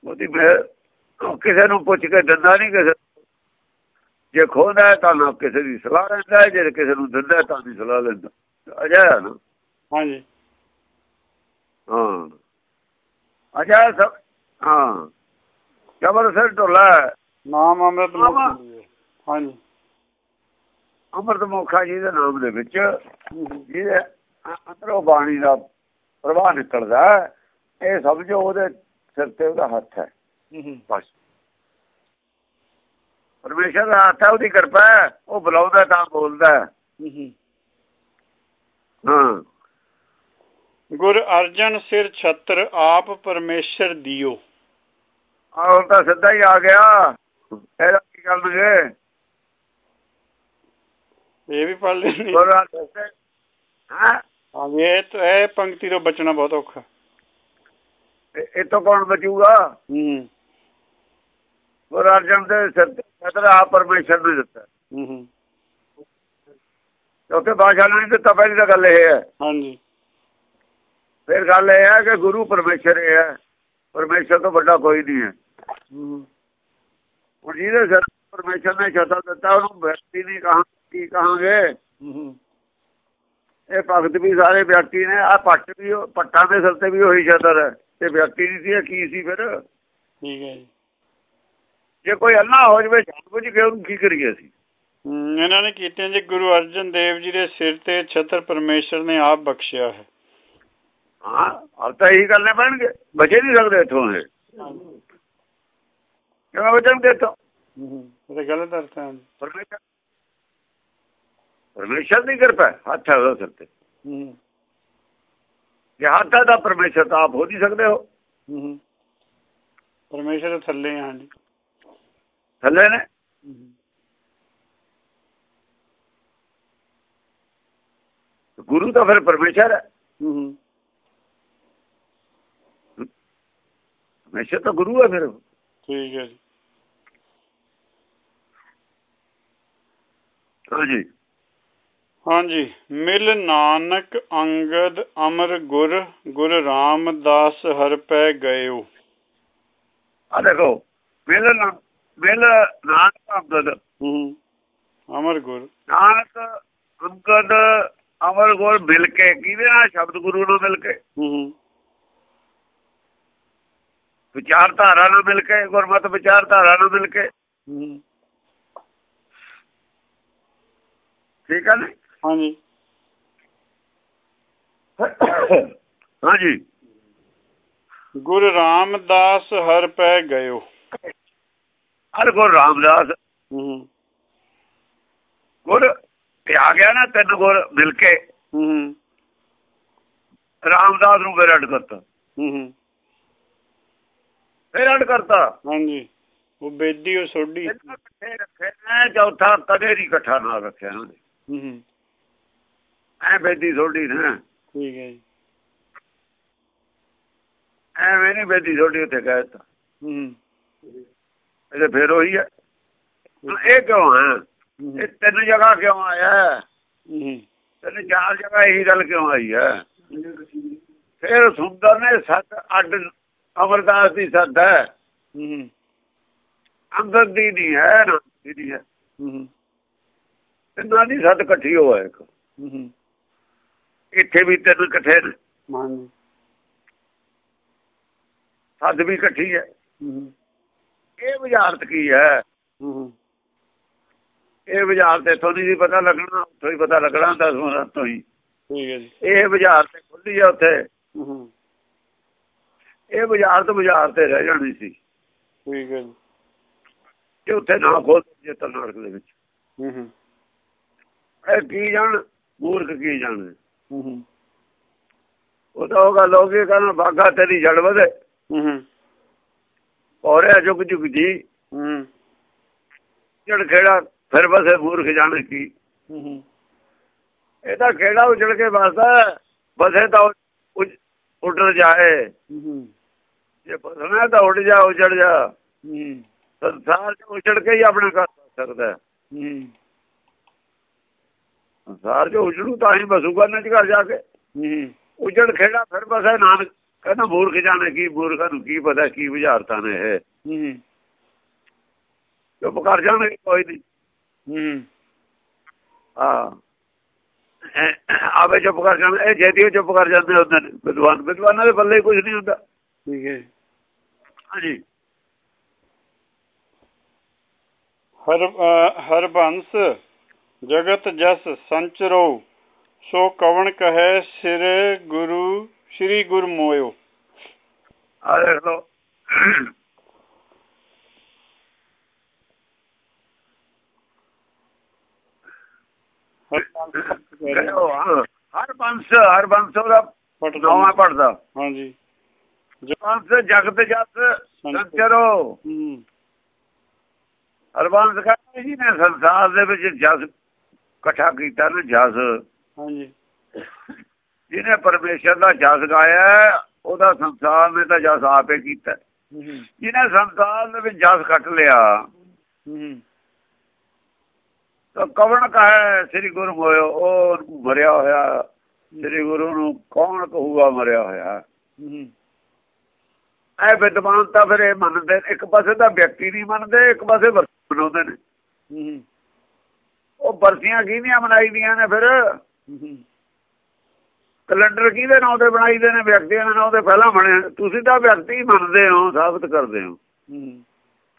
Speaker 2: ਉਹਦੀ ਉਹ ਕਿਸੇ ਨੂੰ ਪੁੱਛ ਕੇ ਦਿੰਦਾ ਨਹੀਂ ਕਿਸੇ ਜੇ ਖੋਦਾ ਤਾਂ ਨਾ ਕਿਸੇ ਦੀ ਸਲਾਹ ਲੈਂਦਾ ਜੇ ਕਿਸੇ ਨੂੰ ਦਿੰਦਾ ਤਾਂ ਦੀ ਸਲਾਹ ਲੈਂਦਾ। ਅਜੈ ਨਾ?
Speaker 1: ਹਾਂਜੀ।
Speaker 2: ਹਾਂ। ਅਜੈ ਸਭ? ਹਾਂ। ਜਬਰ ਸਿਰ ਢੋਲਾ।
Speaker 1: ਨਾਮ ਅੰਮ੍ਰਿਤ ਹਾਂਜੀ।
Speaker 2: ਅੰਮ੍ਰਿਤ ਮੁਖਾ ਜੀ ਦੇ ਨਾਮ ਦੇ ਵਿੱਚ। ਜਿਹਦੇ ਅੰਦਰੋਂ ਬਾਣੀ ਦਾ ਪ੍ਰਵਾਹ ਨਿਕਲਦਾ ਹੈ, ਇਹ ਸਮਝੋ ਉਹਦੇ ਸਿਰ ਤੇ ਉਹਦਾ ਹੱਥ ਹੈ।
Speaker 1: ਹੂੰ ਹੂੰ।
Speaker 2: ਬਸ। ਪਰਮੇਸ਼ਰ ਦਾ ਹੱਥ ਹੈ ਉਹਦੀ ਕਿਰਪਾ ਹੈ ਉਹ ਬੁਲਾਉਂਦਾ ਤਾਂ ਬੋਲਦਾ ਹੈ।
Speaker 1: ਗੁਰ ਅਰਜਨ ਸਿਰ ਛਤਰ ਆਪ ਪਰਮੇਸ਼ਰ ਦਿਓ।
Speaker 2: ਆਹ ਹੁਣ ਤਾਂ ਸਿੱਧਾ ਹੀ ਆ ਗਿਆ। ਇਹਦਾ ਕੀ ਕਰਨਗੇ
Speaker 1: ਇਹ ਵੀ ਪੜ੍ਹ ਲੈਣੀ
Speaker 2: ਹੈਂ?
Speaker 1: ਹਾਂ ਇਹ ਤਾਂ ਇਹ ਪੰਕਤੀ ਤੋਂ ਬਚਣਾ ਬਹੁਤ ਔਖਾ।
Speaker 2: ਇਹ ਤੋਂ ਕੌਣ ਬਚੂਗਾ?
Speaker 1: ਹੂੰ।
Speaker 2: ਗੁਰੂ ਅਰਜਨ ਦੇ ਸਿਰ ਤੇ ਛਤਰ ਆ ਪਰਮੇਸ਼ਰ ਨੇ ਦਿੱਤਾ।
Speaker 1: ਹੂੰ ਹੂੰ।
Speaker 2: ਕਿਉਂਕਿ ਬਾਦਸ਼ਾਹ ਨੇ ਦਿੱਤਾ ਪਹਿਲੀ ਤਾਂ ਗੱਲ ਇਹ ਹੈ।
Speaker 1: ਹਾਂਜੀ।
Speaker 2: ਫਿਰ ਗੱਲ ਇਹ ਹੈ ਕਿ ਗੁਰੂ ਪਰਮੇਸ਼ਰ ਇਹ ਹੈ। ਪਰਮੇਸ਼ਰ ਤੋਂ ਵੱਡਾ ਕੋਈ ਨਹੀਂ ਹੈ।
Speaker 1: ਹੂੰ
Speaker 2: ਹੁਣ ਜਿਹਦੇ ਸਿਰ ਪਰਮੇਸ਼ਰ ਨੇ ਛਤਰ ਦਿੱਤਾ ਉਹਨੂੰ ਵਿਅਕਤੀ ਨਹੀਂ ਕਹਾਂ ਕੀ ਕਹਾਂਗੇ? ਇਹ ਭਗਤ ਵੀ ਸਾਰੇ ਵਿਅਕਤੀ ਨੇ ਆ ਪੱਟ ਵੀ ਉਹ- ਪੱਟਾਂ ਦੇ ਸਿਰ ਤੇ ਵੀ ਉਹੀ ਛਤਰ ਹੈ। ਤੇ ਵਿਅਕਤੀ ਨਹੀਂ ਸੀ ਕੀ ਸੀ ਫਿਰ?
Speaker 1: ਠੀਕ ਹੈ ਜੀ।
Speaker 2: ਜੇ ਕੋਈ ਅੱਲਾ ਹੋ ਜਵੇ ਜਾਣ ਬੁੱਝ ਕੇ ਉਹਨੂੰ ਕੀ ਕਰੀਏ ਅਸੀਂ?
Speaker 1: ਇਹਨਾਂ ਨੇ ਕੀਤੇ ਜੀ ਗੁਰੂ ਅਰਜਨ ਦੇਵ ਜੀ ਦੇ ਸਿਰ ਤੇ ਛਤਰ ਪਰਮੇਸ਼ਰ ਨੇ ਆਪ ਬਖਸ਼ਿਆ ਹੈ।
Speaker 2: ਹਾਂ ਹਾਲ ਤਾਂ ਇਹੀ ਕਰਨੇ ਪੈਣਗੇ ਬਚੇ ਨਹੀਂ ਸਕਦੇ ਇੱਥੋਂ ਇਹ। ਕਿਉਂ ਬਚਣਗੇ
Speaker 1: ਹੂੰ ਇਹ ਤਾਂ ਗਲਤ ਅਰਥ ਹੈ।
Speaker 2: ਪਰਮੇਸ਼ਰ ਪਰਮੇਸ਼ਰ ਦੀ ਕਿਰਪਾ ਹੱਥ ਹੈ ਉਹਦੇ ਸਿਰ ਤੇ।
Speaker 1: ਹੂੰ
Speaker 2: ਜੇ ਹੈ ਤਾਂ ਪਰਮੇਸ਼ਰ ਤਾਂ ਆਪ ਹੋ ਨਹੀਂ ਸਕਦੇ ਹੋ
Speaker 1: ਹੂੰ ਹੂੰ। ਪਰਮੇਸ਼ਰ ਦੇ ਥੱਲੇ ਹਾਂ ਜੀ
Speaker 2: ਥੱਲੇ ਨੇ?
Speaker 1: ਹੂੰ
Speaker 2: ਗੁਰੂ ਤਾਂ ਫਿਰ ਪਰਮੇਸ਼ਰ ਹੈ।
Speaker 1: ਹੂੰ
Speaker 2: ਪਰਮੇਸ਼ਰ ਤਾਂ ਗੁਰੂ ਹੈ ਫਿਰ
Speaker 1: ਠੀਕ ਹੈ ਜੀ।
Speaker 2: ਹਾਂਜੀ
Speaker 1: ਹਾਂਜੀ। ਮਿਲ ਨਾਨਕ ਅੰਗਦ ਅਮਰ ਗੁਰ ਗੁਰ ਰਾਮਦਾਸ ਹਰ ਪੈ ਗਇਓ।
Speaker 2: ਆ ਦੇਖੋ ਮਿਲ ਨਾ ਮਿਲ ਨਾਨਕ ਅੰਗਦ।
Speaker 1: ਅਮਰ ਗੁਰ।
Speaker 2: ਨਾਨਕ ਅੰਗਦ ਅਮਰ ਗੁਰ ਮਿਲ ਕੇ ਕਿਹਦੇ ਨਾਲ? ਸ਼ਬਦ ਗੁਰੂ ਨਾਲ ਮਿਲ ਕੇ। ਵਿਚਾਰਧਾਰਾ ਨਾਲ ਮਿਲ ਕੇ ਗੁਰਮਤ ਵਿਚਾਰਧਾਰਾ ਨਾਲ ਮਿਲ ਕੇ। ਠੀਕ ਹੈ ਨਾ
Speaker 1: ਹਾਂਜੀ।
Speaker 2: ਹਾਂਜੀ।
Speaker 1: ਗੁਰ ਰਾਮਦਾਸ ਹਰ ਪੈ ਗਇਓ।
Speaker 2: ਹਰ ਗੁਰ ਰਾਮਦਾਸ।
Speaker 1: ਹੂੰ।
Speaker 2: ਗੁਰ ਤੇ ਆ ਗਿਆ ਨਾ ਤਿੰਨ ਗੁਰ ਮਿਲ ਕੇ।
Speaker 1: ਹੂੰ।
Speaker 2: ਰਾਮਦਾਸ ਨੂੰ ਫਿਰ ਅੱਡ ਕਰਤਾ।
Speaker 1: ਹੂੰ
Speaker 2: ਫਿਰ ਅੱਡ ਕਰਤਾ।
Speaker 1: ਹਾਂਜੀ। ਉਹ ਬੇਦੀ ਉਹ ਸੋਢੀ।
Speaker 2: ਇਕੱਠੇ ਰੱਖੇ ਨੇ ਚੌਥਾ ਕਦੇ ਨਹੀਂ ਇਕੱਠਾ ਨਾ ਰੱਖਿਆ ਉਹਨਾਂ। ਐ ਬੇਦੀ ਥੋੜੀ ਨਾ।
Speaker 1: ਠੀਕ ਹੈ ਜੀ।
Speaker 2: ਐਵੇਂ ਨਹੀਂ ਬੇਦੀ ਥੋੜੀ ਉੱਥੇ ਕਹਿ ਦਿੱਤਾ।
Speaker 1: ਹੂੰ।
Speaker 2: ਇਹ ਫਿਰ ਉਹੀ ਹੈ ਇਹ ਕਿਉਂ ਹੈ। ਇਹ ਤਿੰਨ ਜਗ੍ਹਾ ਕਿਉਂ ਆਇਆ? ਹੈ?
Speaker 1: ਹੂੰ
Speaker 2: ਤਿੰਨ ਚਾਰ ਜਗ੍ਹਾ ਇਹੀ ਗੱਲ ਕਿਉਂ ਆਈ ਹੈ ਫਿਰ ਸੁੰਦਰ ਨੇ ਸੱਤ ਅੱਡ ਅਮਰਦਾਸ ਦੀ ਸੱਤ ਹੈ।
Speaker 1: ਹੂੰ।
Speaker 2: ਅੰਦਰ ਦੀ ਨਹੀਂ ਹੈ ਨਾ ਦੀ ਹੈ।
Speaker 1: ਹੂੰ।
Speaker 2: ਤਿੰਨਾਂ ਦੀ ਸੱਤ ਇਕੱਠੀ ਹੋਇਆ ਇੱਕ।
Speaker 1: ਹੂੰ।
Speaker 2: ਇੱਥੇ ਵੀ ਤਿੰਨ ਇਕੱਠੇ ਨੇ।
Speaker 1: ਹਾਂਜੀ।
Speaker 2: ਵੀ ਇਕੱਠੀ ਹੈ। ਇਹ ਵਿਚਾਰਤ ਕੀ ਹੈ? ਇਹ ਵਿਚਾਰ ਤੇ ਇੱਥੋਂ ਨਹੀਂ ਪਤਾ ਲੱਗਣਾ ਉੱਥੋਂ ਹੀ ਪਤਾ ਲੱਗਣਾ ਦਸਵਾਂ ਤੋਂ ਹੀ।
Speaker 1: ਠੀਕ ਹੈ ਜੀ।
Speaker 2: ਇਹ ਵਿਚਾਰ ਤੇ ਖੁੱਲੀ ਆ ਉੱਥੇ ਇਹ ਬਾਜ਼ਾਰ ਤੋਂ ਬਾਜ਼ਾਰ ਤੇ ਰਹਿ ਜਾਣੀ ਸੀ।
Speaker 1: ਠੀਕ ਹੈ ਜੀ।
Speaker 2: ਜੇ ਉੱਥੇ ਨਾ ਖੋਲ ਜੇ ਤਨਾਰਕ ਦੇ ਵਿੱਚ।
Speaker 1: ਹੂੰ ਹੂੰ।
Speaker 2: ਇਹ ਕੀ ਜਾਣ ਮੂਰਖ ਕੀ ਜਾਣ
Speaker 1: ਹੂੰ ਹੂੰ
Speaker 2: ਉਹ ਤਾਂ ਉਹ ਗੱਲ ਹੋ ਗਈ ਕਹਿੰਦਾ ਬਾਗਾ ਤੇਰੀ ਜੜ ਵਧੇ।
Speaker 1: ਹੂੰ ਹੂੰ
Speaker 2: ਔਰਿਆ ਜੁਗ ਜੁਗ
Speaker 1: ਹੂੰ।
Speaker 2: ਜੜ ਖੇੜਾ ਫਿਰ ਬਸੇ ਮੂਰਖ ਜਾਣ ਕੀ।
Speaker 1: ਹੂੰ
Speaker 2: ਇਹ ਤਾਂ ਖੇੜਾ ਉਜੜ ਕੇ ਵਸਦਾ ਬਸੇ ਤਾਂ ਉੱਡਰ ਜਾਏ। ਜੇ ਬਸਣਾ ਤਾਂ ਉੱਡ ਜਾ ਉਜੜ ਜਾ।
Speaker 1: ਹੂੰ।
Speaker 2: ਸੰਸਾਰ ਚ ਉਜੜ ਕੇ ਹੀ ਆਪਣਾ ਕਰ ਸਕਦਾ ਹੈ। ਸੰਸਾਰ ਚ ਉਜੜੂ ਤਾਂ ਹੀ ਬਸੂਗਾ ਨਾ ਘਰ ਜਾ ਕੇ।
Speaker 1: ਹੂੰ।
Speaker 2: ਉਜੜ ਖੇੜਾ ਫਿਰ ਬਸੇ ਨਾਨਕ ਕਹਿੰਦਾ ਮੂਰਖ ਜਾਣੇ ਕੀ ਮੂਰਖਾਂ ਨੂੰ ਕੀ ਪਤਾ ਕੀ ਵਿਚਾਰਤਾ ਨੇ ਇਹ।
Speaker 1: ਹੂੰ।
Speaker 2: ਚੁੱਪ ਕਰ ਜਾਣਗੇ ਕੋਈ ਨਹੀਂ।
Speaker 1: ਹੂੰ।
Speaker 2: ਹਾਂ। ਆਵੇ ਚੁੱਪ ਕਰ ਜਾਣ ਇਹ ਜੇਦੀ ਚੁੱਪ ਕਰ ਜਾਂਦੇ ਹੁੰਦੇ ਨੇ ਵਿਦਵਾਨ। ਵਿਦਵਾਨਾਂ ਦੇ ਬੱਲੇ ਕੁਝ ਨਹੀਂ ਹੁੰਦਾ।
Speaker 1: ਠੀਕ ਹੈ।
Speaker 2: ਹਾਂਜੀ।
Speaker 1: ਹਰ ਹਰਬੰਸ ਜਗਤ ਜਸ ਸੰਚਰੋ ਸੋ ਕਵਣ ਕਹੈ ਸਿਰ ਗੁਰੂ ਸ੍ਰੀ ਗੁਰ ਮੋਇਓ।
Speaker 2: ਆ ਦੇਖ ਲਓ। ਹਰ ਬੰਸ ਹਰ ਬੰਸ
Speaker 1: ਪੜਦਾ
Speaker 2: ਨਵਾਂ ਪੜਦਾ
Speaker 1: ਹਾਂਜੀ।
Speaker 2: ਬੰਸ ਜਗਤ ਜਸ ਸੰਚਰੋ
Speaker 1: ਹੂੰ।
Speaker 2: ਹਰਬੰਸ ਕਹਿੰਦਾ ਜੀ ਨੇ ਸੰਸਾਰ ਦੇ ਵਿੱਚ ਜਸ ਇਕੱਠਾ ਕੀਤਾ ਨਾ ਜਸ।
Speaker 1: ਹਾਂਜੀ।
Speaker 2: ਜਿਹਨੇ ਪਰਮੇਸ਼ਰ ਦਾ ਜਸ ਗਾਇਆ ਉਹਦਾ ਸੰਸਾਰ ਨੇ ਤਾਂ ਜਸ ਆਪੇ ਕੀਤਾ। ਜਿਹਨੇ ਸੰਸਾਰ ਦੇ ਵਿੱਚ ਜਸ ਕੱਟ ਲਿਆ ਤਾਂ ਕਵਣ ਕਹੇ ਸ੍ਰੀ ਗੁਰੂ ਹੋਇਓ ਉਹ ਮਰਿਆ ਹੋਇਆ। ਸ੍ਰੀ ਗੁਰੂ ਨੂੰ ਕੌਣ ਕਹੂਗਾ ਮਰਿਆ ਹੋਇਆ? ਐ ਵਿਦਵਾਨ ਤਾਂ ਫਿਰ ਇਹ ਮੰਨਦੇ ਇੱਕ ਪਾਸੇ ਤਾਂ ਵਿਅਕਤੀ ਨਹੀਂ ਮੰਨਦੇ ਇੱਕ ਪਾਸੇ ਵਰਤੀ ਬਣਾਉਂਦੇ ਨੇ ਉਹ ਬਰਸੀਆਂ ਕਿਹਦੀਆਂ ਬਣਾਈਦੀਆਂ ਨੇ ਫਿਰ? ਕੈਲੰਡਰ ਕਿਹਦੇ ਨਾਂ ਤੇ ਬਣਾਈਦੇ ਨੇ? ਵਿਅਕਤੀਆਂ ਦੇ ਨਾਂ ਤੇ ਪਹਿਲਾਂ ਬਣੇ ਤੁਸੀਂ ਤਾਂ ਵਿਅਕਤੀ ਮੰਨਦੇ ਹੋ, ਸਾਬਤ ਕਰਦੇ ਹੋ।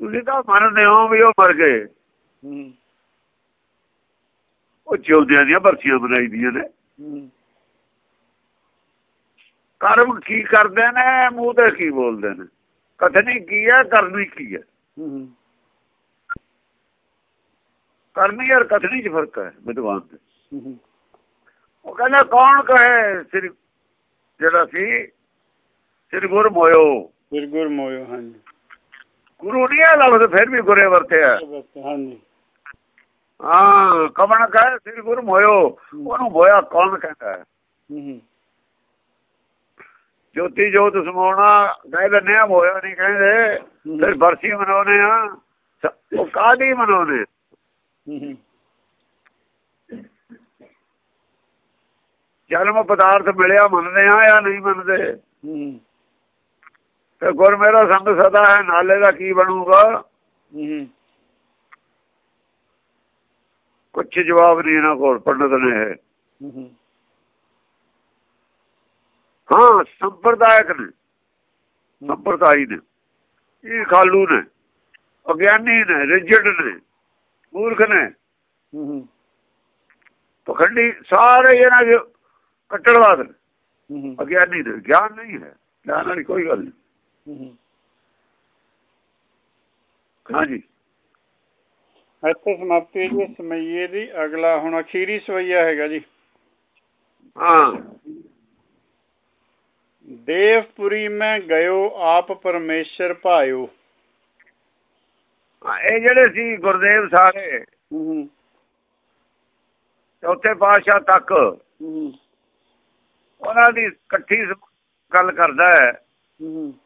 Speaker 2: ਤੁਸੀਂ ਤਾਂ ਮੰਨਦੇ ਹੋ ਵੀ ਉਹ ਮਰ ਗਏ। ਉਹ ਜਿਉਂਦਿਆਂ ਦੀਆਂ ਵਰਤੀਆਂ ਬਣਾਈ ਨੇ। ਕਰਮ ਕੀ ਕਰਦੇ ਨੇ? ਮੂੰਹ ਤੇ ਕੀ ਬੋਲਦੇ ਨੇ? ਕਥਨੀ ਕੀ ਹੈ? ਕਰਨੀ ਕੀ ਹੈ? ਕਰਨੀ ਔਰ ਕਥਨੀ 'ਚ ਫ਼ਰਕ ਹੈ ਵਿਦਵਾਨ ਦੇ ਉਹ ਕਹਿੰਦਾ ਕੌਣ ਕਹੇ ਸ੍ਰੀ ਜਿਹੜਾ ਸੀ? ਸ੍ਰੀ ਗੁਰ ਮੋਇਓ।
Speaker 1: ਸ੍ਰੀ ਗੁਰ ਮੋਇਓ ਹਾਂਜੀ।
Speaker 2: ਗੁਰੂ ਨਹੀਂ ਆ ਲਫ਼ਜ਼ ਫਿਰ ਵੀ ਗੁਰੇ ਵਰਤਿਆ
Speaker 1: ਹਾਂਜੀ।
Speaker 2: ਹਾਂ ਕਮਣ ਕਹੇ ਸ੍ਰੀ ਗੁਰ ਮੋਇਓ ਉਹਨੂੰ ਮੋਇਆ ਕੌਣ ਕਹਿੰਦਾ ਹੈ? ਜੋਤੀ ਜੋਤ ਸਮਾਉਣਾ ਕਹਿ ਦਿੰਦੇ ਆ ਮੋਇਆ ਨਹੀਂ ਕਹਿੰਦੇ ਫਿਰ ਬਰਸੀ ਮਨਾਉਨੇ ਆ। ਉਹ ਕਾਦੀ ਮਨਾਉਨੇ ਜਨਮ ਪਦਾਰਥ ਮਿਲਿਆ ਮੰਨਦੇ ਆ ਜਾਂ ਨਹੀਂ ਮੰਨਦੇ? ਤੇ ਗੁਰ ਮੇਰਾ ਸੰਗ ਸਦਾ ਹੈ ਨਾਲੇ ਦਾ ਕੀ ਬਣੂਗਾ? ਕੁਛ ਜਵਾਬ ਨਹੀਂ ਇਹਨਾਂ ਕੋਲ ਪੰਡਤ ਨੇ ਹੈ ਹਾਂ ਸੰਪਰਦਾਇਕ ਨੇ। ਸੰਪਰਦਾਈ ਨੇ। ਇਹ ਖਾਲੂ ਨੇ। ਅਗਿਆਨੀ ਨੇ ਰਿਜਡ ਨੇ। ਮੂਰਖ ਨੇ। ਪਖੰਡੀ ਸਾਰੇ ਇਹਨਾਂ ਦੇ ਕੱਟੜਵਾਦ ਨੇ। ਅਗਿਆਨੀ ਨੇ ਗਿਆਨ ਨਹੀਂ ਹੈ। ਗਿਆਨ ਵਾਲੀ ਕੋਈ ਗੱਲ ਨਹੀਂ। ਹਾਂਜੀ।
Speaker 1: ਇੱਥੇ ਸਮਾਪਤੀ ਜੀ ਸਮਈਏ ਦੀ। ਅਗਲਾ ਹੁਣ ਅਖੀਰੀ ਸਵਈਆ ਹੈਗਾ ਜੀ।
Speaker 2: ਹਾਂ।
Speaker 1: ਦੇਵਪੁਰੀ ਮੈਂ ਗਇਓ ਆਪ ਪਰਮੇਸ਼ਰ ਭਾਇਓ।
Speaker 2: ਇਹ ਜਿਹੜੇ ਸੀ ਗੁਰਦੇਵ ਸਾਰੇ ਚੌਥੇ ਪਾਤਸ਼ਾਹ ਤੱਕ ਉਹਨਾਂ ਦੀ ਇਕੱਠੀ ਗੱਲ ਕਰਦਾ ਹੈ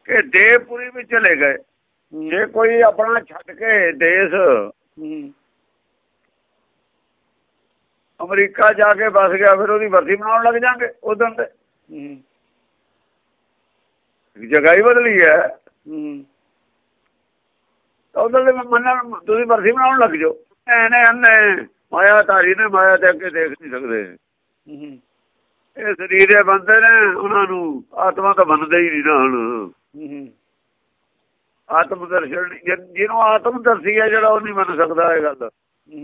Speaker 2: ਕਿ ਦੇਵਪੁਰੀ ਵਿੱਚ ਚਲੇ ਗਏ। ਜੇ ਕੋਈ ਆਪਣਾ ਛੱਡ ਕੇ ਦੇਸ਼ ਅਮਰੀਕਾ ਜਾ ਕੇ ਬਸ ਗਿਆ ਫਿਰ ਉਹਦੀ ਵਰਦੀ ਬਣਾਉਣ ਲੱਗ ਜਾਣਗੇ ਉਦੋਂ ਤੇ। ਜਗ੍ਹਾ ਹੀ ਬਦਲੀ ਹੈ। ਦੇ ਮੰਨਣ ਤੁਸੀਂ ਵਰਦੀ ਬਣਾਉਣ ਲੱਗ ਜਾਓ। ਐਨੇ ਅੰਨੇ ਮਾਇਆ ਧਾਰੀ ਨੇ ਮਾਇਆ ਦੇ ਅੱਗੇ ਦੇਖ ਨਹੀਂ ਸਕਦੇ। ਇਹ ਸਰੀਰ ਦੇ ਬੰਦੇ ਨੇ ਉਹਨਾਂ ਨੂੰ ਆਤਮਾ ਤਾਂ ਬੰਦੇ ਹੀ ਨਹੀਂ ਨਾ ਹੁਣ। ਆਤਮ ਦਰਸ਼ਨ ਜਿਹਨੂੰ ਆਤਮ ਦਰਸੀ ਹੈ ਜਿਹੜਾ ਉਹ ਨਹੀਂ ਮੰਨ ਸਕਦਾ ਇਹ ਗੱਲ।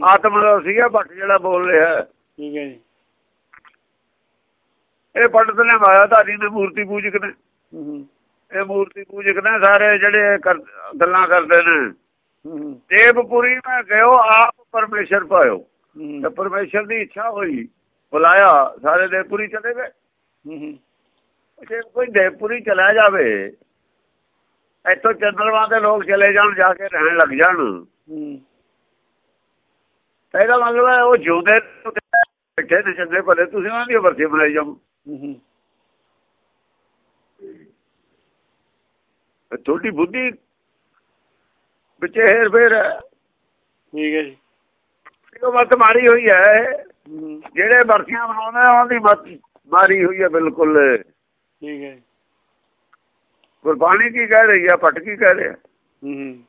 Speaker 2: ਆਤਮ ਦਰਸੀ ਹੈ ਭੱਟ ਜਿਹੜਾ ਬੋਲ ਰਿਹਾ
Speaker 1: ਠੀਕ ਹੈ ਜੀ।
Speaker 2: ਇਹ ਪੰਡਤ ਨੇ ਮਾਇਆ ਧਾਰੀ ਨੇ ਮੂਰਤੀ ਪੂਜਕ ਨੇ। ਇਹ ਮੂਰਤੀ ਪੂਜਕ ਨੇ ਸਾਰੇ ਜਿਹੜੇ ਗੱਲਾਂ ਕਰਦੇ ਨੇ। ਦੇਵਪੁਰੀ ਮੈਂ ਗਇਓ ਆਪ ਪਰਮੇਸ਼ਰ ਪਾਇਓ। ਤੇ ਪਰਮੇਸ਼ਰ ਦੀ ਇੱਛਾ ਹੋਈ ਬੁਲਾਇਆ ਸਾਰੇ ਦੇਵਪੁਰੀ ਚਲੇ ਗਏ। ਜੇ ਕੋਈ ਦੇਵਪੁਰੀ ਚਲਾ ਜਾਵੇ ਇੱਥੋਂ ਚੰਦਰਮਾ ਦੇ ਲੋਕ ਚਲੇ ਜਾਣ ਜਾ ਕੇ ਰਹਿਣ ਲੱਗ ਜਾਣ। ਇਹਦਾ ਮਤਲਬ ਹੈ ਉਹ ਜਿਉਂਦੇ ਬੈਠੇ ਨੇ ਚੰਗੇ ਭਲੇ ਤੁਸੀਂ ਉਹਨਾਂ ਦੀ ਵਰਤੀ ਬਣਾਈ ਜਾਓ। ਥੋੜੀ ਬੁੱਧੀ ਵਿੱਚ ਹੇਰ ਫੇਰ। ਹੈ
Speaker 1: ਠੀਕ ਹੈ ਜੀ।
Speaker 2: ਉਹ ਮਤ ਮਾਰੀ ਹੋਈ ਹੈ। ਜਿਹੜੇ ਵਰਤੀਆਂ ਬਣਾਉਂਦੇ ਉਹਨਾਂ ਦੀ ਮਤ ਮਾਰੀ ਹੋਈ ਹੈ ਬਿਲਕੁਲ।
Speaker 1: ਠੀਕ ਹੈ
Speaker 2: ਗੁਰਬਾਣੀ ਕੀ ਕਹਿ ਰਹੀ ਹੈ ਪਟ ਕੀ ਕਹਿ ਰਿਹਾ?
Speaker 1: ਹੂੰ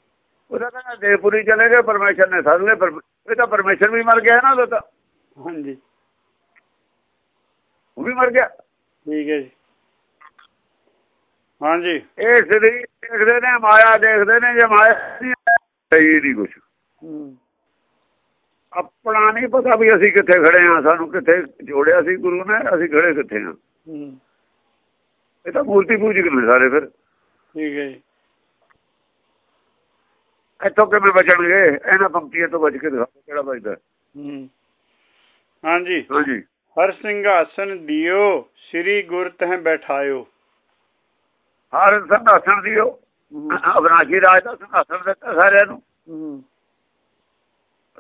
Speaker 2: ਉਹਦਾ ਕਹਿੰਦਾ ਦੇਵਪੁਰੀ ਚਲੇ ਗਏ ਪਰਮੇਸ਼ਰ ਨੇ ਸੱਦ ਲਏ ਇਹ ਤਾਂ ਪਰਮੇਸ਼ਰ ਵੀ ਮਰ ਗਿਆ ਨਾ ਉਹ ਤਾਂ।
Speaker 1: ਹਾਂਜੀ।
Speaker 2: ਉਹ ਵੀ ਮਰ ਗਿਆ।
Speaker 1: ਠੀਕ ਹੈ ਜੀ। ਹਾਂਜੀ।
Speaker 2: ਇਹ ਸਰੀਰ ਦੇਖਦੇ ਨੇ ਮਾਇਆ ਦੇਖਦੇ ਨੇ ਜੇ ਮਾਇਆ ਸਹੀ ਨਹੀਂ ਕੁਛ। ਆਪਣਾ ਨਹੀਂ ਪਤਾ ਵੀ ਅਸੀਂ ਕਿੱਥੇ ਖੜੇ ਆ ਸਾਨੂੰ ਕਿੱਥੇ ਜੋੜਿਆ ਸੀ ਗੁਰੂ ਨੇ ਅਸੀਂ ਖੜੇ ਕਿੱਥੇ ਆ ਇਹ ਤਾਂ ਮੂਰਤੀ ਪੂਜਕ ਨੇ ਸਾਰੇ ਫਿਰ।
Speaker 1: ਠੀਕ ਹੈ ਜੀ।
Speaker 2: ਇੱਥੋਂ ਕਿਵੇਂ ਬਚਣਗੇ? ਇਹਨਾਂ ਪੰਕਤੀਆਂ ਤੋਂ ਬਚ ਕੇ ਦਿਖਾਓ ਕਿਹੜਾ ਬਚਦਾ
Speaker 1: ਹਾਂਜੀ।
Speaker 2: ਹਾਂਜੀ।
Speaker 1: ਹਰ ਸਿੰਘਾਸਨ ਦਿਓ ਸ੍ਰੀ ਗੁਰ ਤਹ ਬੈਠਾਇਓ।
Speaker 2: ਹਰ ਸਿੰਘਾਸਨ ਦਿਓ। ਅਬਨਾਜੀ ਰਾਜ ਦਾ ਸਿੰਘਾਸਨ ਦਿੱਤਾ ਸਾਰਿਆਂ ਨੂੰ।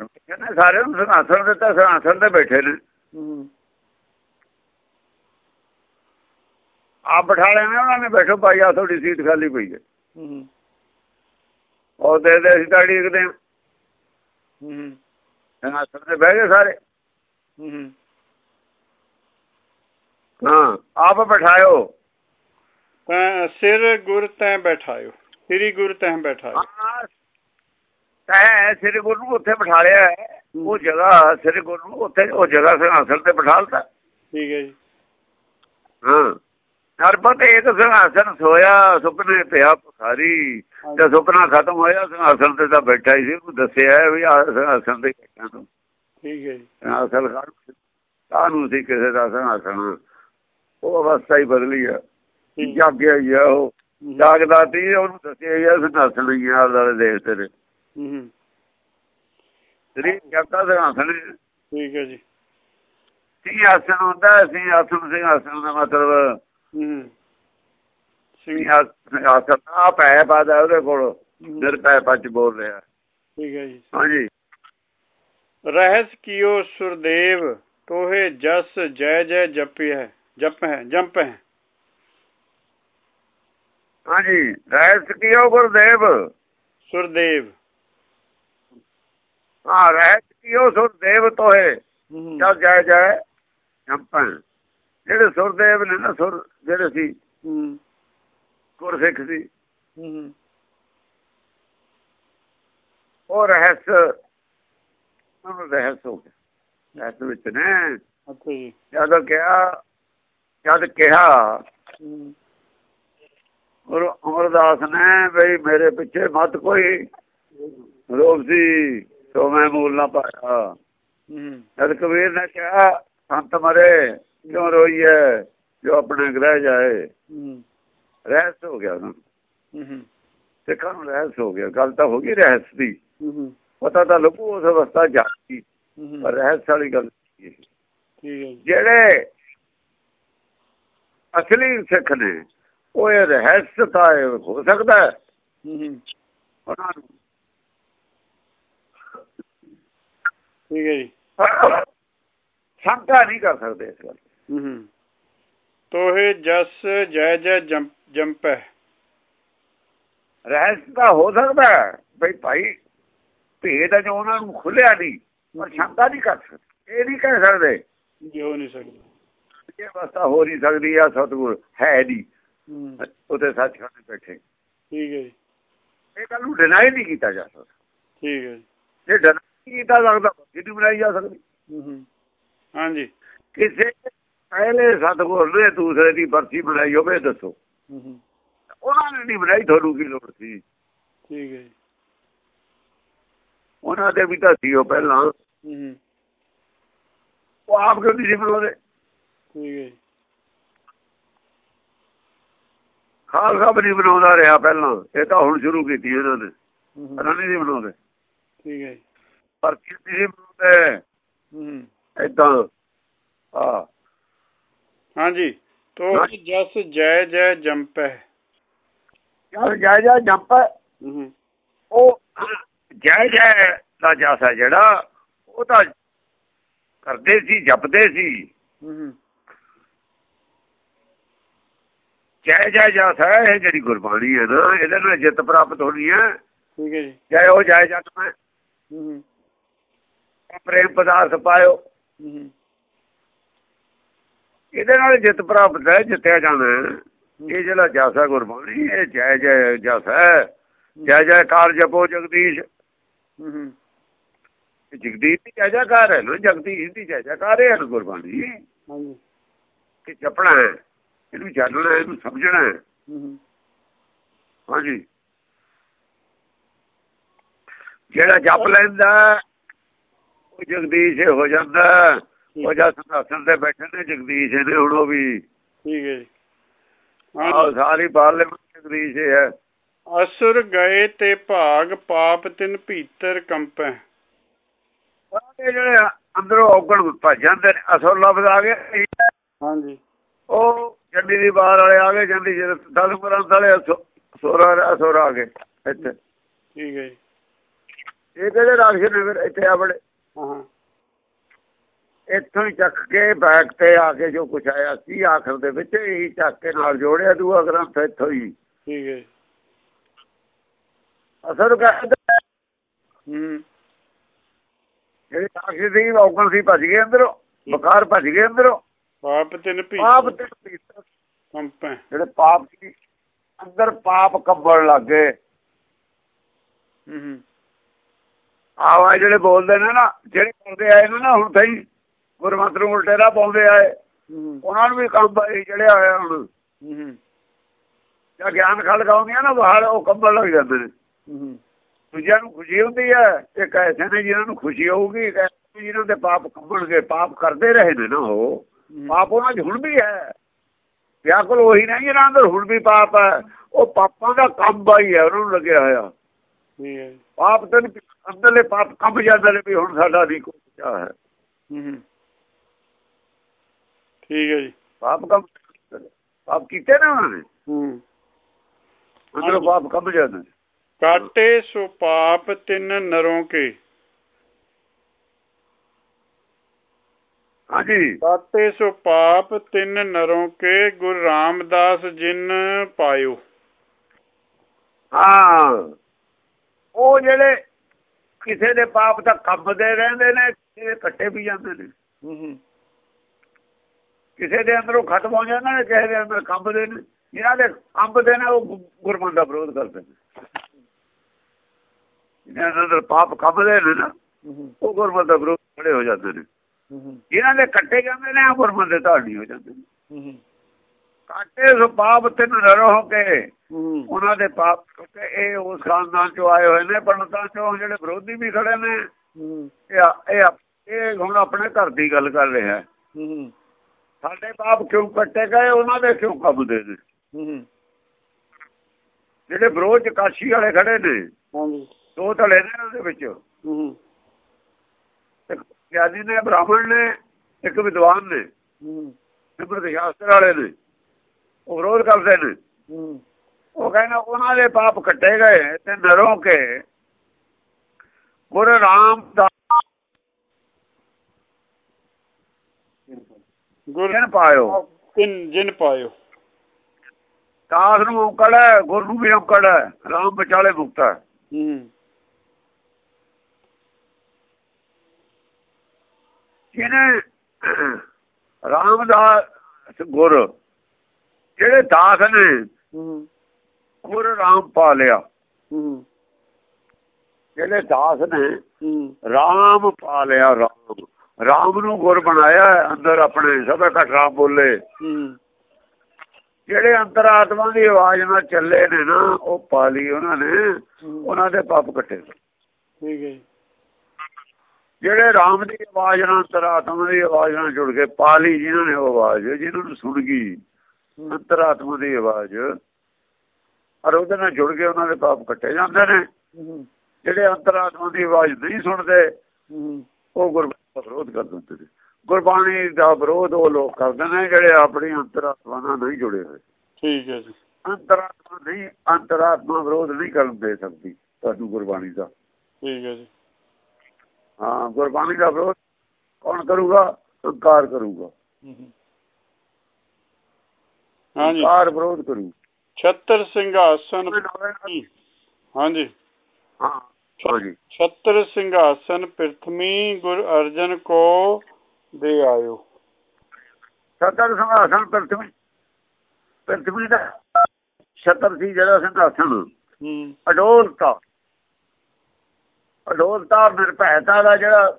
Speaker 2: ਕਹਿੰਦੇ ਸਾਰਿਆਂ ਨੂੰ ਸਿੰਘਾਸਨ ਦਿੱਤਾ ਸਿੰਘਾਸਨ ਤੇ ਬੈਠੇ ਨੇ। ਆਪ ਬਿਠਾ ਲੈਣੇ ਉਹਨਾਂ ਨੇ ਬੈਠੋ ਭਾਈ ਆ ਤੁਹਾਡੀ ਸੀਟ ਖਾਲੀ ਪਈ ਹੈ।
Speaker 1: ਹੂੰ।
Speaker 2: ਉਹ ਦੇ ਦੇ ਅਸੀਂ ਤਾਂ ਢੀਕਦੇ ਹਾਂ।
Speaker 1: ਹੂੰ।
Speaker 2: ਸਿੰਘਾਸਣ ਤੇ ਬਹਿ ਗਏ ਸਾਰੇ।
Speaker 1: ਹੂੰ।
Speaker 2: ਹਾਂ ਆਪ ਬਿਠਾਇਓ।
Speaker 1: ਸਿਰ ਗੁਰ ਤੈ ਬੈਠਾਇਓ ਸ੍ਰੀ ਗੁਰ ਤੈ ਬੈਠਾਇਓ।
Speaker 2: ਤੈ ਸ੍ਰੀ ਗੁਰੂ ਨੂੰ ਉੱਥੇ ਬਿਠਾ ਲਿਆ। ਉਹ ਜਗ੍ਹਾ ਸ੍ਰੀ ਗੁਰੂ ਨੂੰ ਉੱਥੇ ਉਹ ਜਗ੍ਹਾ ਸਿੰਘਾਸਣ ਤੇ ਬਿਠਾਲਤਾ
Speaker 1: ਠੀਕ ਹੈ ਜੀ।
Speaker 2: ਹਾਂ ਹਰ ਪਤੇ ਇੱਕ ਸਿੰਘਾਸਣ ਸੋਇਆ ਸੁਪਨੇ ਪਿਆ ਭੁਖਾਰੀ ਜਦ ਸੁਪਨਾ ਖਤਮ ਹੋਇਆ ਸਿੰਘਾਸਣ ਤੇ ਤਾਂ ਬੈਠਾ ਹੀ ਸੀ ਉਹ ਦੱਸਿਆ ਵੀ ਸਿੰਘਾਸਣ ਤੇ ਬੈਠਾ ਤੂੰ।
Speaker 1: ਠੀਕ ਹੈ ਜੀ।
Speaker 2: ਅਸਲ ਕਾਨੂੰ ਸੀ ਕਿਸੇ ਦਾ ਸਿੰਘਾਸਣ ਉਹ ਅਵਸਥਾ ਹੀ ਬਦਲੀ ਆ। ਜਾਗਿਆ ਹੀ ਆ ਉਹ। ਜਾਗਦਾ ਸੀ ਉਹਨੂੰ ਦੱਸਿਆ ਹੀ ਆ ਸਿੰਘਾਸਣ ਹੀ ਆ ਆਲੇ ਦੇਖ ਤੇਰੇ
Speaker 1: ਹੂੰ
Speaker 2: ਸ੍ਰੀ ਜਗਤਾ ਸਿੰਘਾਸਣ
Speaker 1: ਠੀਕ ਹੈ ਜੀ।
Speaker 2: ਸਿੰਘਾਸਣ ਹੁੰਦਾ ਸਿੰਘਾਸਣ ਸਿੰਘਾਸਣ ਦਾ ਮਤਲਬ
Speaker 1: ਹੂੰ ਸਿੰਘ
Speaker 2: ਸਿੰਘਾਸਣ ਆ ਪੈ ਪਾਦਾ ਉਹਦੇ ਕੋਲ ਨਿਰਪੈ ਪੱਚ ਬੋਲ ਰਿਹਾ।
Speaker 1: ਠੀਕ ਹੈ ਜੀ।
Speaker 2: ਹਾਂਜੀ।
Speaker 1: ਰਹਿਸ ਕੀਓ ਸੁਰਦੇਵ ਤੋਹੇ ਜਸ ਜੈ ਜੈ ਜਪਿਐ ਜਪ ਹੈ ਜੰਪ ਹੈ
Speaker 2: ਹਾਂਜੀ ਰਹਿਤ ਕੀਓ ਗੁਰਦੇਵ?
Speaker 1: ਸੁਰਦੇਵ।
Speaker 2: ਹਾਂ ਰਹਿਤ ਕੀਓ ਸੁਰਦੇਵ ਤੋਏ
Speaker 1: ਹੂੰ
Speaker 2: ਚੱਲ ਜੈ ਜੈ ਜੰਪਾਂ ਜਿਹੜੇ ਸੁਰਦੇਵ ਨੇ ਨਾ ਸੁਰ ਜਿਹੜੇ ਸੀ
Speaker 1: ਹੂੰ।
Speaker 2: ਗੁਰਸਿੱਖ ਸੀ
Speaker 1: ਹੂੰ
Speaker 2: ਉਹ ਰਹਿਸ ਉਹ ਰਹਿਸ ਹੋ ਗਿਆ। ਰਹਿਸ ਵਿੱਚ ਨੇ।
Speaker 1: ਅੱਛਾ ਜੀ।
Speaker 2: ਜਦ ਕਿਹਾ ਜਦ ਕਿਹਾ ਗੁਰੂ ਅਮਰਦਾਸ ਨੇ ਬਈ ਮੇਰੇ ਪਿੱਛੇ ਮਤ ਕੋਈ। ਰੋਬ ਸੀ ਸੋ ਮੈਂ ਮੂਲ ਨਾ ਪਾਇਆ। ਜਦ ਕਬੀਰ ਨੇ ਕਿਹਾ ਸੰਤ ਮਰੇ ਕਿਉਂ ਰੋਈਏ ਜੋ ਆਪਣੇ ਗ੍ਰਹਿ ਜਾਏ। ਰਹਿਸ ਹੋ ਗਿਆ ਉਹਨਾਂ ਨੂੰ। ਸਿੱਖਾਂ ਨੂੰ ਰਹਿਸ ਹੋ ਗਿਆ। ਗੱਲ ਤਾਂ ਹੋ ਗਈ ਰਹਿਸ ਦੀ। ਪਤਾ ਤਾਂ ਲੱਗੂ ਉਸ ਅਵਸਥਾ ਜਾਤੀ ਪਰ ਰਹਿਸ ਵਾਲੀ ਗੱਲ ਜਿਹੜੇ ਅਸਲੀ ਸਿੱਖ ਨੇ ਉਹ ਇਹ ਰਹਿਸ ਤਾਂ ਇਹ ਹੋ ਸਕਦਾ ਹੈ। ਉਹਨਾਂ ਨੂੰ
Speaker 1: ਠੀਕ ਹੈ ਜੀ।
Speaker 2: ਸ਼ੰਕਾ ਨਹੀਂ ਕਰ ਸਕਦੇ ਇਸ ਗੱਲ
Speaker 1: ਹੂੰ ਤੋਹੇ ਜਸ ਜੈ ਜੈ ਜੰਪ ਹੈ।
Speaker 2: ਰਹਿਸ ਤਾਂ ਹੋ ਸਕਦਾ ਹੈ। ਬਈ ਭਾਈ ਭੇਦ ਹੈ ਜੋ ਉਹਨਾਂ ਨੂੰ ਖੁੱਲਿਆ ਨਹੀਂ ਪਰ ਸ਼ੰਕਾ ਨਹੀਂ ਕਰ ਸਕਦੇ। ਇਹ ਨਹੀਂ ਕਹਿ ਸਕਦੇ।
Speaker 1: ਜੀ ਨਹੀਂ ਸਕਦਾ।
Speaker 2: ਇਹ ਅਵਸਥਾ ਹੋ ਨਹੀਂ ਸਕਦੀ ਆ ਸਤਿਗੁਰ ਹੈ ਨਹੀਂ। ਉਹਦੇ ਸੱਚਖੰਡ ਬੈਠੇ।
Speaker 1: ਠੀਕ ਹੈ ਜੀ।
Speaker 2: ਇਹ ਗੱਲ ਨੂੰ ਡਿਨਾਈ ਨਹੀਂ ਕੀਤਾ ਜਾ ਸਕਦਾ।
Speaker 1: ਠੀਕ ਹੈ ਜੀ।
Speaker 2: ਡਿਨਾਈ ਕੀਤਾ ਸਕਦਾ ਜਿਹਦੀ ਬਣਾਈ ਜਾ ਸਕਦੀ?
Speaker 1: ਹੂੰ ਹਾਂਜੀ।
Speaker 2: ਕਿਸੇ ਪਹਿਲੇ ਸਤਿਗੁਰ ਨੇ ਦੂਸਰੇ ਦੀ ਵਰਤੀ ਬਣਾਈ ਹੋਵੇ ਦੱਸੋ।
Speaker 1: ਹੂੰ
Speaker 2: ਉਹਨਾਂ ਨੇ ਨਹੀਂ ਬਣਾਈ ਤੁਹਾਨੂੰ ਕੀ ਲੋੜ ਸੀ?
Speaker 1: ਠੀਕ ਹੈ ਜੀ।
Speaker 2: ਉਹਨਾਂ ਦੇ ਵੀ ਤਾਂ ਸੀ ਉਹ ਪਹਿਲਾਂ।
Speaker 1: ਹੂੰ
Speaker 2: ਉਹ ਆਪ ਕਿਉਂ ਨਹੀਂ ਸੀ ਬਣਾਉਂਦੇ?
Speaker 1: ਠੀਕ ਹੈ ਜੀ
Speaker 2: ਖਾਲਸਾ ਨਹੀਂ ਬਣਾਉਂਦਾ ਰਿਹਾ ਪਹਿਲਾਂ। ਇਹ ਤਾਂ ਹੁਣ ਸ਼ੁਰੂ ਕੀਤੀ ਇਹਨਾਂ ਨੇ।
Speaker 1: ਹੂੰ
Speaker 2: ਪਹਿਲਾਂ ਨਹੀਂ ਬਣਾਉਂਦੇ
Speaker 1: ਠੀਕ ਹੈ
Speaker 2: ਪਰ ਕਿਸੇ ਸੀ ਬਣਾਉਂਦੇ
Speaker 1: ਹੂੰ
Speaker 2: ਏਦਾਂ। ਆ
Speaker 1: ਹਾਂਜੀ। ਤੋਹੇ ਜਸ ਜੈ ਜੈ ਜੰਪ ਹੈ।
Speaker 2: ਯਾਰ ਜੈ ਜੈ ਜੰਪ।
Speaker 1: ਹੂੰ
Speaker 2: ਉਹ ਜੈ ਜੈ ਦਾ ਜਾਸਾ ਜਿਹੜਾ। ਉਹ ਤਾਂ ਕਰਦੇ ਸੀ ਜਪਦੇ ਸੀ।
Speaker 1: ਹੂੰ।
Speaker 2: ਜੈ ਜੈ ਜਾਸਾ ਇਹ ਜਿਹੜੀ ਗੁਰਬਾਣੀ ਹੈ ਨਾ ਇਹਦੇ ਨਾਲ ਜਿੱਤ ਪ੍ਰਾਪਤ ਹੋਣੀ ਹੈ।
Speaker 1: ਠੀਕ ਹੈ ਜੀ।
Speaker 2: ਜੈ ਉਹ ਜੈ ਜਤ ਮੈਂ
Speaker 1: ਹੂੰ
Speaker 2: ਪ੍ਰੇਮ ਪਦਾਰਥ ਪਾਇਓ।
Speaker 1: ਹੂੰ
Speaker 2: ਇਹਦੇ ਨਾਲ ਜਿੱਤ ਪ੍ਰਾਪਤ ਹੈ ਜਿੱਤਿਆ ਜਾਣਾ ਹੈ। ਇਹ ਜਿਹੜਾ ਜਾਸਾ ਗੁਰਬਾਣੀ ਇਹ ਜੈ ਜੈ ਜਾਸਾ ਹੈ। ਜੈ ਜੈਕਾਰ ਜਪੋ ਜਗਦੀਸ਼।
Speaker 1: ਹੂੰ
Speaker 2: ਜਗਦੀਸ਼ ਦੀ ਜੈ ਜੈਕਾਰ ਹੈ ਨਾ ਜਗਦੀਸ਼ ਦੀ ਜੈ ਜੈਕਾਰ ਹੈ ਗੁਰਬਾਣੀ।
Speaker 1: ਹਾਂਜੀ।
Speaker 2: ਕਿ ਜਪਣਾ ਹੈ। ਇਹਨੂੰ ਜਾਣਨਾ ਹੈ, ਇਹਨੂੰ ਸਮਝਣਾ ਹੈ।
Speaker 1: ਹੂੰ
Speaker 2: ਹਾਂਜੀ। ਜਿਹੜਾ ਜਪ ਲੈਂਦਾ ਉਹ ਜਗਦੀਸ਼ ਹੀ ਹੋ ਜਾਂਦਾ। ਉਹ ਜਦ ਸੰਸਾਸਨ ਤੇ ਬੈਠੇ ਨੇ ਜਗਦੀਸ਼ ਨੇ ਹੁਣ ਉਹ ਵੀ।
Speaker 1: ਠੀਕ ਹੈ ਜੀ।
Speaker 2: ਆਹ
Speaker 1: ਹਾਂਜੀ
Speaker 2: ਸਾਰੀ ਪਾਰਲੀਮੈਂਟ ਜਗਦੀਸ਼ ਹੀ ਹੈ।
Speaker 1: ਅਸੁਰ ਗਏ ਤੇ ਭਾਗ ਪਾਪ ਤਿਨ ਭੀਤਰ ਕੰਪੈ
Speaker 2: ਇਹ ਜਿਹੜੇ ਅੰਦਰੋਂ ਔਗਣ ਭੱਜ ਜਾਂਦੇ ਨੇ ਅਸਲ ਲਫ਼ਜ਼ ਆ ਗਏ।
Speaker 1: ਹਾਂਜੀ।
Speaker 2: ਉਹ ਜੰਡੀ ਦੀ ਬਾਹਰ ਵਾਲੇ ਆ ਗਏ ਜੰਡੀ ਜਿਹੜੇ 10 ਗ੍ਰੰਥ ਵਾਲੇ ਸੋਰਾ ਅਸੋਰਾ ਆ ਗਏ ਇੱਥੇ।
Speaker 1: ਠੀਕ ਹੈ ਜੀ।
Speaker 2: ਇਹ ਕਿਹੜੇ ਰਾਖਸ਼ ਨੇ ਫਿਰ ਇੱਥੇ ਆ ਬੜੇ
Speaker 1: ਹਾਂ।
Speaker 2: ਇੱਥੋਂ ਹੀ ਚੱਕ ਕੇ ਬੈਕ ਤੇ ਆ ਕੇ ਜੋ ਕੁਛ ਆਇਆ ਸੀ ਆਖਰ ਦੇ ਵਿੱਚ ਇਹੀ ਚੱਕ ਕੇ ਨਾਲ ਜੋੜਿਆ ਦੂਆ ਗ੍ਰੰਥ ਇੱਥੋਂ ਹੀ।
Speaker 1: ਠੀਕ ਹੈ।
Speaker 2: ਅਸਰ ਕਹਿੰਦਾ
Speaker 1: ਹੂੰ।
Speaker 2: ਜਿਹੜੀ ਸਾਖੀ ਸੀ ਔਗਣ ਸੀ ਭੱਜ ਗਏ ਅੰਦਰੋਂ ਬਕਾਰ ਭੱਜ ਗਏ ਅੰਦਰੋਂ।
Speaker 1: ਪਾਪ ਤਿੰਨ ਭੀ
Speaker 2: ਪਾਪ ਤੇ ਭੀਤਰ
Speaker 1: ਕੰਪੈ
Speaker 2: ਜਿਹੜੇ ਪਾਪ ਸੀ ਅੰਦਰ ਪਾਪ ਕੰਬਣ ਲੱਗੇ
Speaker 1: ਹੂੰ ਹੂੰ।
Speaker 2: ਆਵਾ ਜਿਹੜੇ ਬੋਲਦੇ ਨੇ ਨਾ ਜਿਹੜੇ ਕਰਦੇ ਆਏ ਨੇ ਨਾ ਹੁਣ ਤਾਈ ਗੁਰਮਤਿ ਨੂੰ ਉਲਟੇ ਰਾਹ ਪਾਉਂਦੇ ਆਏ। ਉਹਨਾਂ ਨੂੰ ਵੀ ਕੰਮ ਆਏ ਜਿਹੜੇ ਆਏ ਹੁਣ।
Speaker 1: ਹੂੰ
Speaker 2: ਜਾਂ ਗਿਆਨ ਖੜਕਾਉਂਦੀਆਂ ਨਾ ਬਾਹਰ ਉਹ ਕੰਬਣ ਲੱਗ ਜਾਂਦੇ ਨੇ।
Speaker 1: ਹੂੰ
Speaker 2: ਦੂਜਿਆਂ ਨੂੰ ਖੁਸ਼ੀ ਹੁੰਦੀ ਹੈ ਇੱਕ ਐਸੇ ਨੇ ਜਿਹਨਾਂ ਨੂੰ ਖੁਸ਼ੀ ਹੋਊਗੀ ਜਿਹਨਾਂ ਦੇ ਪਾਪ ਕੰਬਣਗੇ ਪਾਪ ਕਰਦੇ ਰਹੇ ਨੇ ਨਾ ਉਹ। ਪਾਪ ਉਹਨਾਂ 'ਚ ਹੁਣ ਵੀ ਹੈ। ਵਿਆਕੁਲ ਉਹੀ ਨਹੀਂ ਜਿਹਨਾਂ ਅੰਦਰ ਹੁਣ ਵੀ ਪਾਪ ਹੈ। ਉਹ ਪਾਪਾਂ ਦਾ ਕੰਮ ਆਈ ਹੈ ਉਹਨਾਂ ਲੱਗਿਆ ਹੋਇਆ। ਪਾਪ ਤਾਂ ਅੰਦਰਲੇ ਪਾਪ ਕੰਬ ਜਾਂਦੇ ਨੇ ਵੀ ਹੁਣ ਸਾਡਾ ਨਹੀਂ ਕੋਈ ਹੈ
Speaker 1: ਠੀਕ ਹੈ ਜੀ।
Speaker 2: ਪਾਪ ਕੰਬ ਪਾਪ ਕੀਤੇ ਨਾ ਉਹਨਾਂ ਨੇ?
Speaker 1: ਹੂੰ।
Speaker 2: ਪਾਪ ਕੰਬ ਜਾਂਦੇ
Speaker 1: ਕਾਟੇ ਸੋ ਪਾਪ ਤਿੰਨ ਨਰੋਂ ਕੇ।
Speaker 2: ਹਾਂਜੀ।
Speaker 1: ਕਾਟੇ ਸੋ ਪਾਪ ਤਿੰਨ ਨਰੋਂ ਕੇ ਗੁਰੂ ਰਾਮਦਾਸ ਜਿਨ ਪਾਇਓ।
Speaker 2: ਹਾਂ। ਉਹ ਜਿਹੜੇ ਕਿਸੇ ਦੇ ਪਾਪ ਤਾਂ ਕੰਬਦੇ ਰਹਿੰਦੇ ਨੇ ਕਿਸੇ ਕੱਟੇ ਵੀ ਜਾਂਦੇ ਨੇ। ਕਿਸੇ ਦੇ ਅੰਦਰੋਂ ਖਤਮ ਹੋ ਜਾਂਦੇ ਨੇ ਕਿਸੇ ਦੇ ਅੰਦਰ ਕੰਬਦੇ ਨੇ। ਜਿਹਨਾਂ ਦੇ ਕੰਬਦੇ ਨੇ ਉਹ ਗੁ- ਗੁਰਮਤਿ ਦਾ ਵਿਰੋਧ ਕਰਦੇ ਨੇ। ਜਿਹਨਾਂ ਦੇ ਅੰਦਰ ਪਾਪ ਕੰਬਦੇ ਨੇ ਨਾ ਉਹ ਗੁਰਮਤਿ ਦਾ ਵਿਰੋਧ ਖੜੇ ਹੋ ਜਾਂਦੇ ਨੇ।
Speaker 1: ਹੂੰ
Speaker 2: ਜਿਹਨਾਂ ਦੇ ਕੱਟੇ ਜਾਂਦੇ ਨੇ ਉਹ ਗੁਰਮਤਿ ਦੇ ਧਾਰਨੀ ਹੋ ਜਾਂਦੇ। ਨੇ ਕਾਟੇ ਸੋ ਪਾਪ ਤਿੰਨ ਨਰੋ ਹੋ ਕੇ ਉਹਨਾਂ ਦੇ ਪਾਪ ਕਿਉਂਕਿ ਇਹ ਉਸ ਖਾਨਦਾਨ ਚੋਂ ਆਏ ਹੋਏ ਨੇ ਪੰਡਤਾਂ ਚੋਂ ਜਿਹੜੇ ਵਿਰੋਧੀ ਵੀ ਖੜੇ ਨੇ। ਇਹ ਇਹ ਹੁਣ ਆਪਣੇ ਘਰ ਦੀ ਗੱਲ ਕਰ ਰਿਹਾ। ਸਾਡੇ ਪਾਪ ਕਿਉਂ ਕੱਟੇ ਗਏ? ਉਹਨਾਂ ਦੇ ਕਿਉਂ ਕੰਬਦੇ ਨੇ
Speaker 1: ਹੂੰ
Speaker 2: ਜਿਹੜੇ ਵਿਰੋਧ ਚ ਕਾਸ਼ੀ ਵਾਲੇ ਖੜੇ ਨੇ
Speaker 1: ਹਾਂਜੀ।
Speaker 2: ਦੋ ਧੜੇ ਨੇ ਉਹਦੇ ਵਿੱਚ। ਗਿਆਨੀ ਨੇ ਬ੍ਰਾਹਮਣ ਨੇ ਇੱਕ ਵਿਦਵਾਨ ਨੇ
Speaker 1: ਹੂੰ।
Speaker 2: ਸਿਮਰਤ ਸ਼ਾਸਤਰ ਵਾਲੇ ਨੇ ਉਹ ਵਿਰੋਧ ਕਰਦੇ ਨੇ। ਉਹ ਕਹਿੰਦਾ ਉਹਨਾਂ ਦੇ ਪਾਪ ਕੱਟੇ ਗਏ ਤੇ ਨਰੋਂ ਕੇ ਗੁਰੂ ਰਾਮ ਦਾ
Speaker 1: ਗੁਰ
Speaker 2: ਜਨ ਪਾਇਓ।
Speaker 1: ਤਿੰਨ ਜਿਨ ਪਾਇਓ।
Speaker 2: ਦਾਸ ਨੂੰ ਔਕੜ ਹੈ ਗੁਰੂ ਵੀ ਔਕੜ ਹੈ ਰਾਮ ਵਿਚਾਲੇ ਮੁਕਤ ਹੈ। ਜਿਹਨੇ ਰਾਮ ਦਾ ਗੁਰ ਜਿਹੜੇ ਦਾਸ ਨੇ ਗੁਰ ਰਾਮ ਪਾ ਲਿਆ ਜਿਹੜੇ ਦਾਸ ਨੇ ਰਾਮ ਪਾ ਲਿਆ ਰਾਮ। ਰਾਮ ਨੂੰ ਗੁਰ ਬਣਾਇਆ ਅੰਦਰ ਆਪਣੇ ਸਭੇ ਘਟ ਰਾਮ ਬੋਲੇ ਜਿਹੜੇ ਅੰਤਰਾਤਮਾ ਦੀ ਆਵਾਜ਼ ਨਾਲ ਚੱਲੇ ਨੇ ਨਾ ਉਹ ਪਾ ਲਈ ਉਹਨਾਂ ਨੇ। ਉਹਨਾਂ ਦੇ ਪਾਪ ਕੱਟੇ।
Speaker 1: ਠੀਕ ਹੈ।
Speaker 2: ਜਿਹੜੇ ਰਾਮ ਦੀ ਆਵਾਜ਼ ਨਾਲ ਅੰਤਰਾਤਮਾ ਦੀ ਆਵਾਜ਼ ਨਾਲ ਜੁੜ ਕੇ ਪਾ ਲਈ ਜਿਨ੍ਹਾਂ ਨੇ ਉਹ ਆਵਾਜ਼ ਜਿਹਨਾਂ ਨੂੰ ਸੁਣ ਗਈ ਅੰਤਰਾਤਮਾ ਦੀ ਆਵਾਜ਼ ਔਰ ਉਹਦੇ ਨਾਲ ਜੁੜ ਕੇ ਉਹਨਾਂ ਦੇ ਪਾਪ ਕੱਟੇ ਜਾਂਦੇ ਨੇ। ਜਿਹੜੇ ਅੰਤਰਾਤਮਾ ਦੀ ਆਵਾਜ਼ ਨਹੀਂ ਸੁਣਦੇ ਉਹ ਗੁਰਬਾਣੀ ਦਾ ਵਿਰੋਧ ਕਰ ਦਿੰਦੇ ਨੇ। ਗੁਰਬਾਣੀ ਦਾ ਵਿਰੋਧ ਉਹ ਲੋਕ ਕਰਦੇ ਨੇ ਜਿਹੜੇ ਆਪਣੀ ਅੰਤਰਾਤਮਾ ਨਾਲ ਨਹੀਂ ਜੁੜੇ ਹੋਏ।
Speaker 1: ਠੀਕ ਹੈ ਜੀ।
Speaker 2: ਅੰਤਰਾਤਮਾ ਨਹੀਂ ਅੰਤਰਾਤਮਾ ਵਿਰੋਧ ਨਹੀਂ ਕਰਨ ਦੇ ਸਕਦੀ ਤੁਹਾਨੂੰ ਗੁਰਬਾਣੀ ਦਾ।
Speaker 1: ਠੀਕ ਹੈ ਜੀ।
Speaker 2: ਹਾਂ ਗੁਰਬਾਣੀ ਦਾ ਵਿਰੋਧ ਕੌਣ ਕਰੂਗਾ? ਹੰਕਾਰ ਕਰੂਗਾ।
Speaker 1: ਹਾਂਜੀ
Speaker 2: ਹੰਕਾਰ ਵਿਰੋਧ ਕਰੂ।
Speaker 1: ਛਤਰ ਸਿੰਘਾਸਨ ਹਾਂਜੀ
Speaker 2: ਹਾਂ। ਹਾਂਜੀ
Speaker 1: ਛਤਰ ਸਿੰਘਾਸਨ ਪ੍ਰਥਮੀ ਗੁਰ ਅਰਜਨ ਕੋ ਦੇ ਆਇਓ।
Speaker 2: ਸਤਰ ਸਿੰਘਾਸਨ ਪ੍ਰਥਮੀ। ਪ੍ਰਥਮੀ ਦਾ ਛਤਰ ਸੀ ਜਿਹੜਾ ਸਿੰਘਾਸਨ।
Speaker 1: ਹੂੰ।
Speaker 2: ਅਡੋਲਤਾ। ਅਡੋਲਤਾ ਨਿਰਭੈਤਾ ਦਾ ਜਿਹੜਾ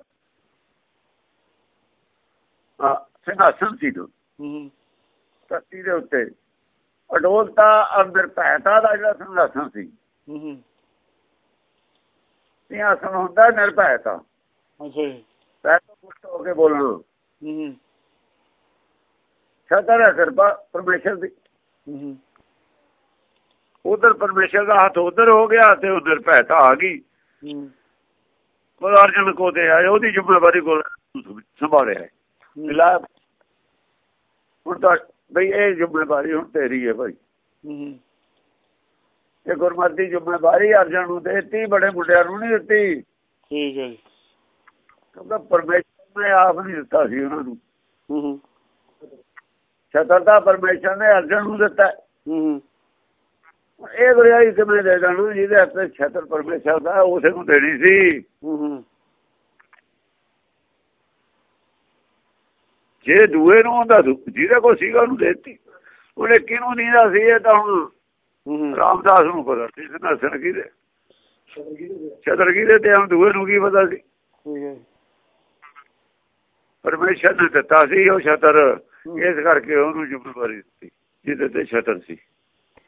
Speaker 2: ਸਿੰਘਾਸਨ ਸੀ
Speaker 1: ਹੂੰ
Speaker 2: ਧਰਤੀ ਦੇ ਉੱਤੇ। ਅਡੋਲਤਾ ਨਿਰਭੈਤਾ ਦਾ ਜਿਹੜਾ ਸਿੰਘਾਸਨ ਸੀ।
Speaker 1: ਹੂੰ
Speaker 2: ਸਿੰਘਾਸਨ ਹੁੰਦਾ ਨਿਰਭੈਤਾ
Speaker 1: ਅੱਛਾ ਜੀ।
Speaker 2: ਪੈ ਤੋਂ ਮੁਕਤ ਹੋ ਕੇ ਬੋਲਣਾ।
Speaker 1: ਹੂੰ
Speaker 2: ਛਤਰ ਹੈ ਕਿਰਪਾ ਪਰਮੇਸ਼ਰ ਦੀ।
Speaker 1: ਹੂੰ
Speaker 2: ਉਧਰ ਪਰਮੇਸ਼ਰ ਦਾ ਹੱਥ ਉਧਰ ਹੋ ਗਿਆ ਤੇ ਉਧਰ ਭੈਤਾ ਆ ਗਈ।
Speaker 1: ਹੂੰ
Speaker 2: ਗੁਰੂ ਅਰਜਨ ਕੋ ਤੇ ਆਏ ਉਹਦੀ ਜ਼ਿੰਮੇਵਾਰੀ ਕੋਲ ਸੰਭਾਲਿਆ ਹੈ। ਮਿਲਾ ਹੁਣ ਤਾਂ ਬਈ ਇਹ ਜ਼ਿੰਮੇਵਾਰੀ ਹੁਣ ਤੇਰੀ ਹੈ ਭਾਈ।
Speaker 1: ਹੂੰ
Speaker 2: ਇਹ ਗੁਰਮਤਿ ਦੀ ਜ਼ਿੰਮੇਵਾਰੀ ਅਰਜਨ ਨੂੰ ਦੇਤੀ ਬੜੇ ਮੁੰਡਿਆਂ ਨੂੰ ਨਹੀਂ ਦਿੱਤੀ।
Speaker 1: ਠੀਕ ਹੈ ਜੀ।
Speaker 2: ਕਿਉਂਕਿ ਪਰਮੇਸ਼ਰ ਨੇ ਆਪ ਨਹੀਂ ਦਿੱਤਾ ਸੀ ਉਹਨਾਂ ਨੂੰ।
Speaker 1: ਹੂੰ ਹੂੰ।
Speaker 2: ਛਤਰ ਦਾ ਪਰਮੇਸ਼ਰ ਨੇ ਅਰਜਨ ਨੂੰ ਦਿੱਤਾ।
Speaker 1: ਹੂੰ ਹੂੰ।
Speaker 2: ਇਹ ਗੁਰਿਆਈ ਕਿਵੇਂ ਦੇ ਦੇਣਾ ਜਿਹਦੇ ਹੱਥ ਛਤਰ ਪਰਮੇਸ਼ਰ ਦਾ ਉਸੇ ਨੂੰ ਦੇਣੀ ਸੀ। ਜੇ ਦੂਏ ਨੂੰ ਹੁੰਦਾ ਜਿਹਦੇ ਕੋਲ ਸੀਗਾ ਉਹਨੂੰ ਦੇਤੀ। ਉਹਨੇ ਕਿਹਨੂੰ ਨੀਂਦਾ ਸੀ ਇਹ ਤਾਂ ਹੁਣ ਰਾਮਦਾਸ ਨੂੰ ਪਤਾ ਸੀ ਨਸਣ ਕੀ ਦੇ। ਛਤਰ ਕੀ ਦੇ ਤੇ ਹਮ ਦੂਏ ਨੂੰ ਕੀ ਪਤਾ ਸੀ। ਪਰਮੇਸ਼ਰ ਨੇ ਦਿੱਤਾ ਸੀ ਉਹ ਛਤਰ ਇਸ ਕਰਕੇ ਉਹਨੂੰ ਜ਼ਿੰਮੇਵਾਰੀ ਦਿੱਤੀ ਜਿਹਦੇ ਤੇ ਛਤਰ ਸੀ।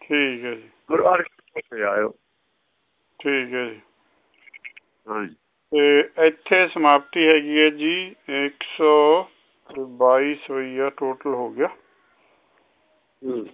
Speaker 1: ਠੀਕ ਹੈ ਜੀ।
Speaker 2: ਤੇ ਆਇਓ।
Speaker 1: ਠੀਕ ਹੈ ਜੀ।
Speaker 2: ਹਾਂਜੀ।
Speaker 1: ਤੇ ਇੱਥੇ ਸਮਾਪਤੀ ਹੈਗੀ ਹੈ ਜੀ 122 ਸਵਈਆ ਟੋਟਲ ਹੋ ਗਿਆ।
Speaker 2: ਹੂੰ।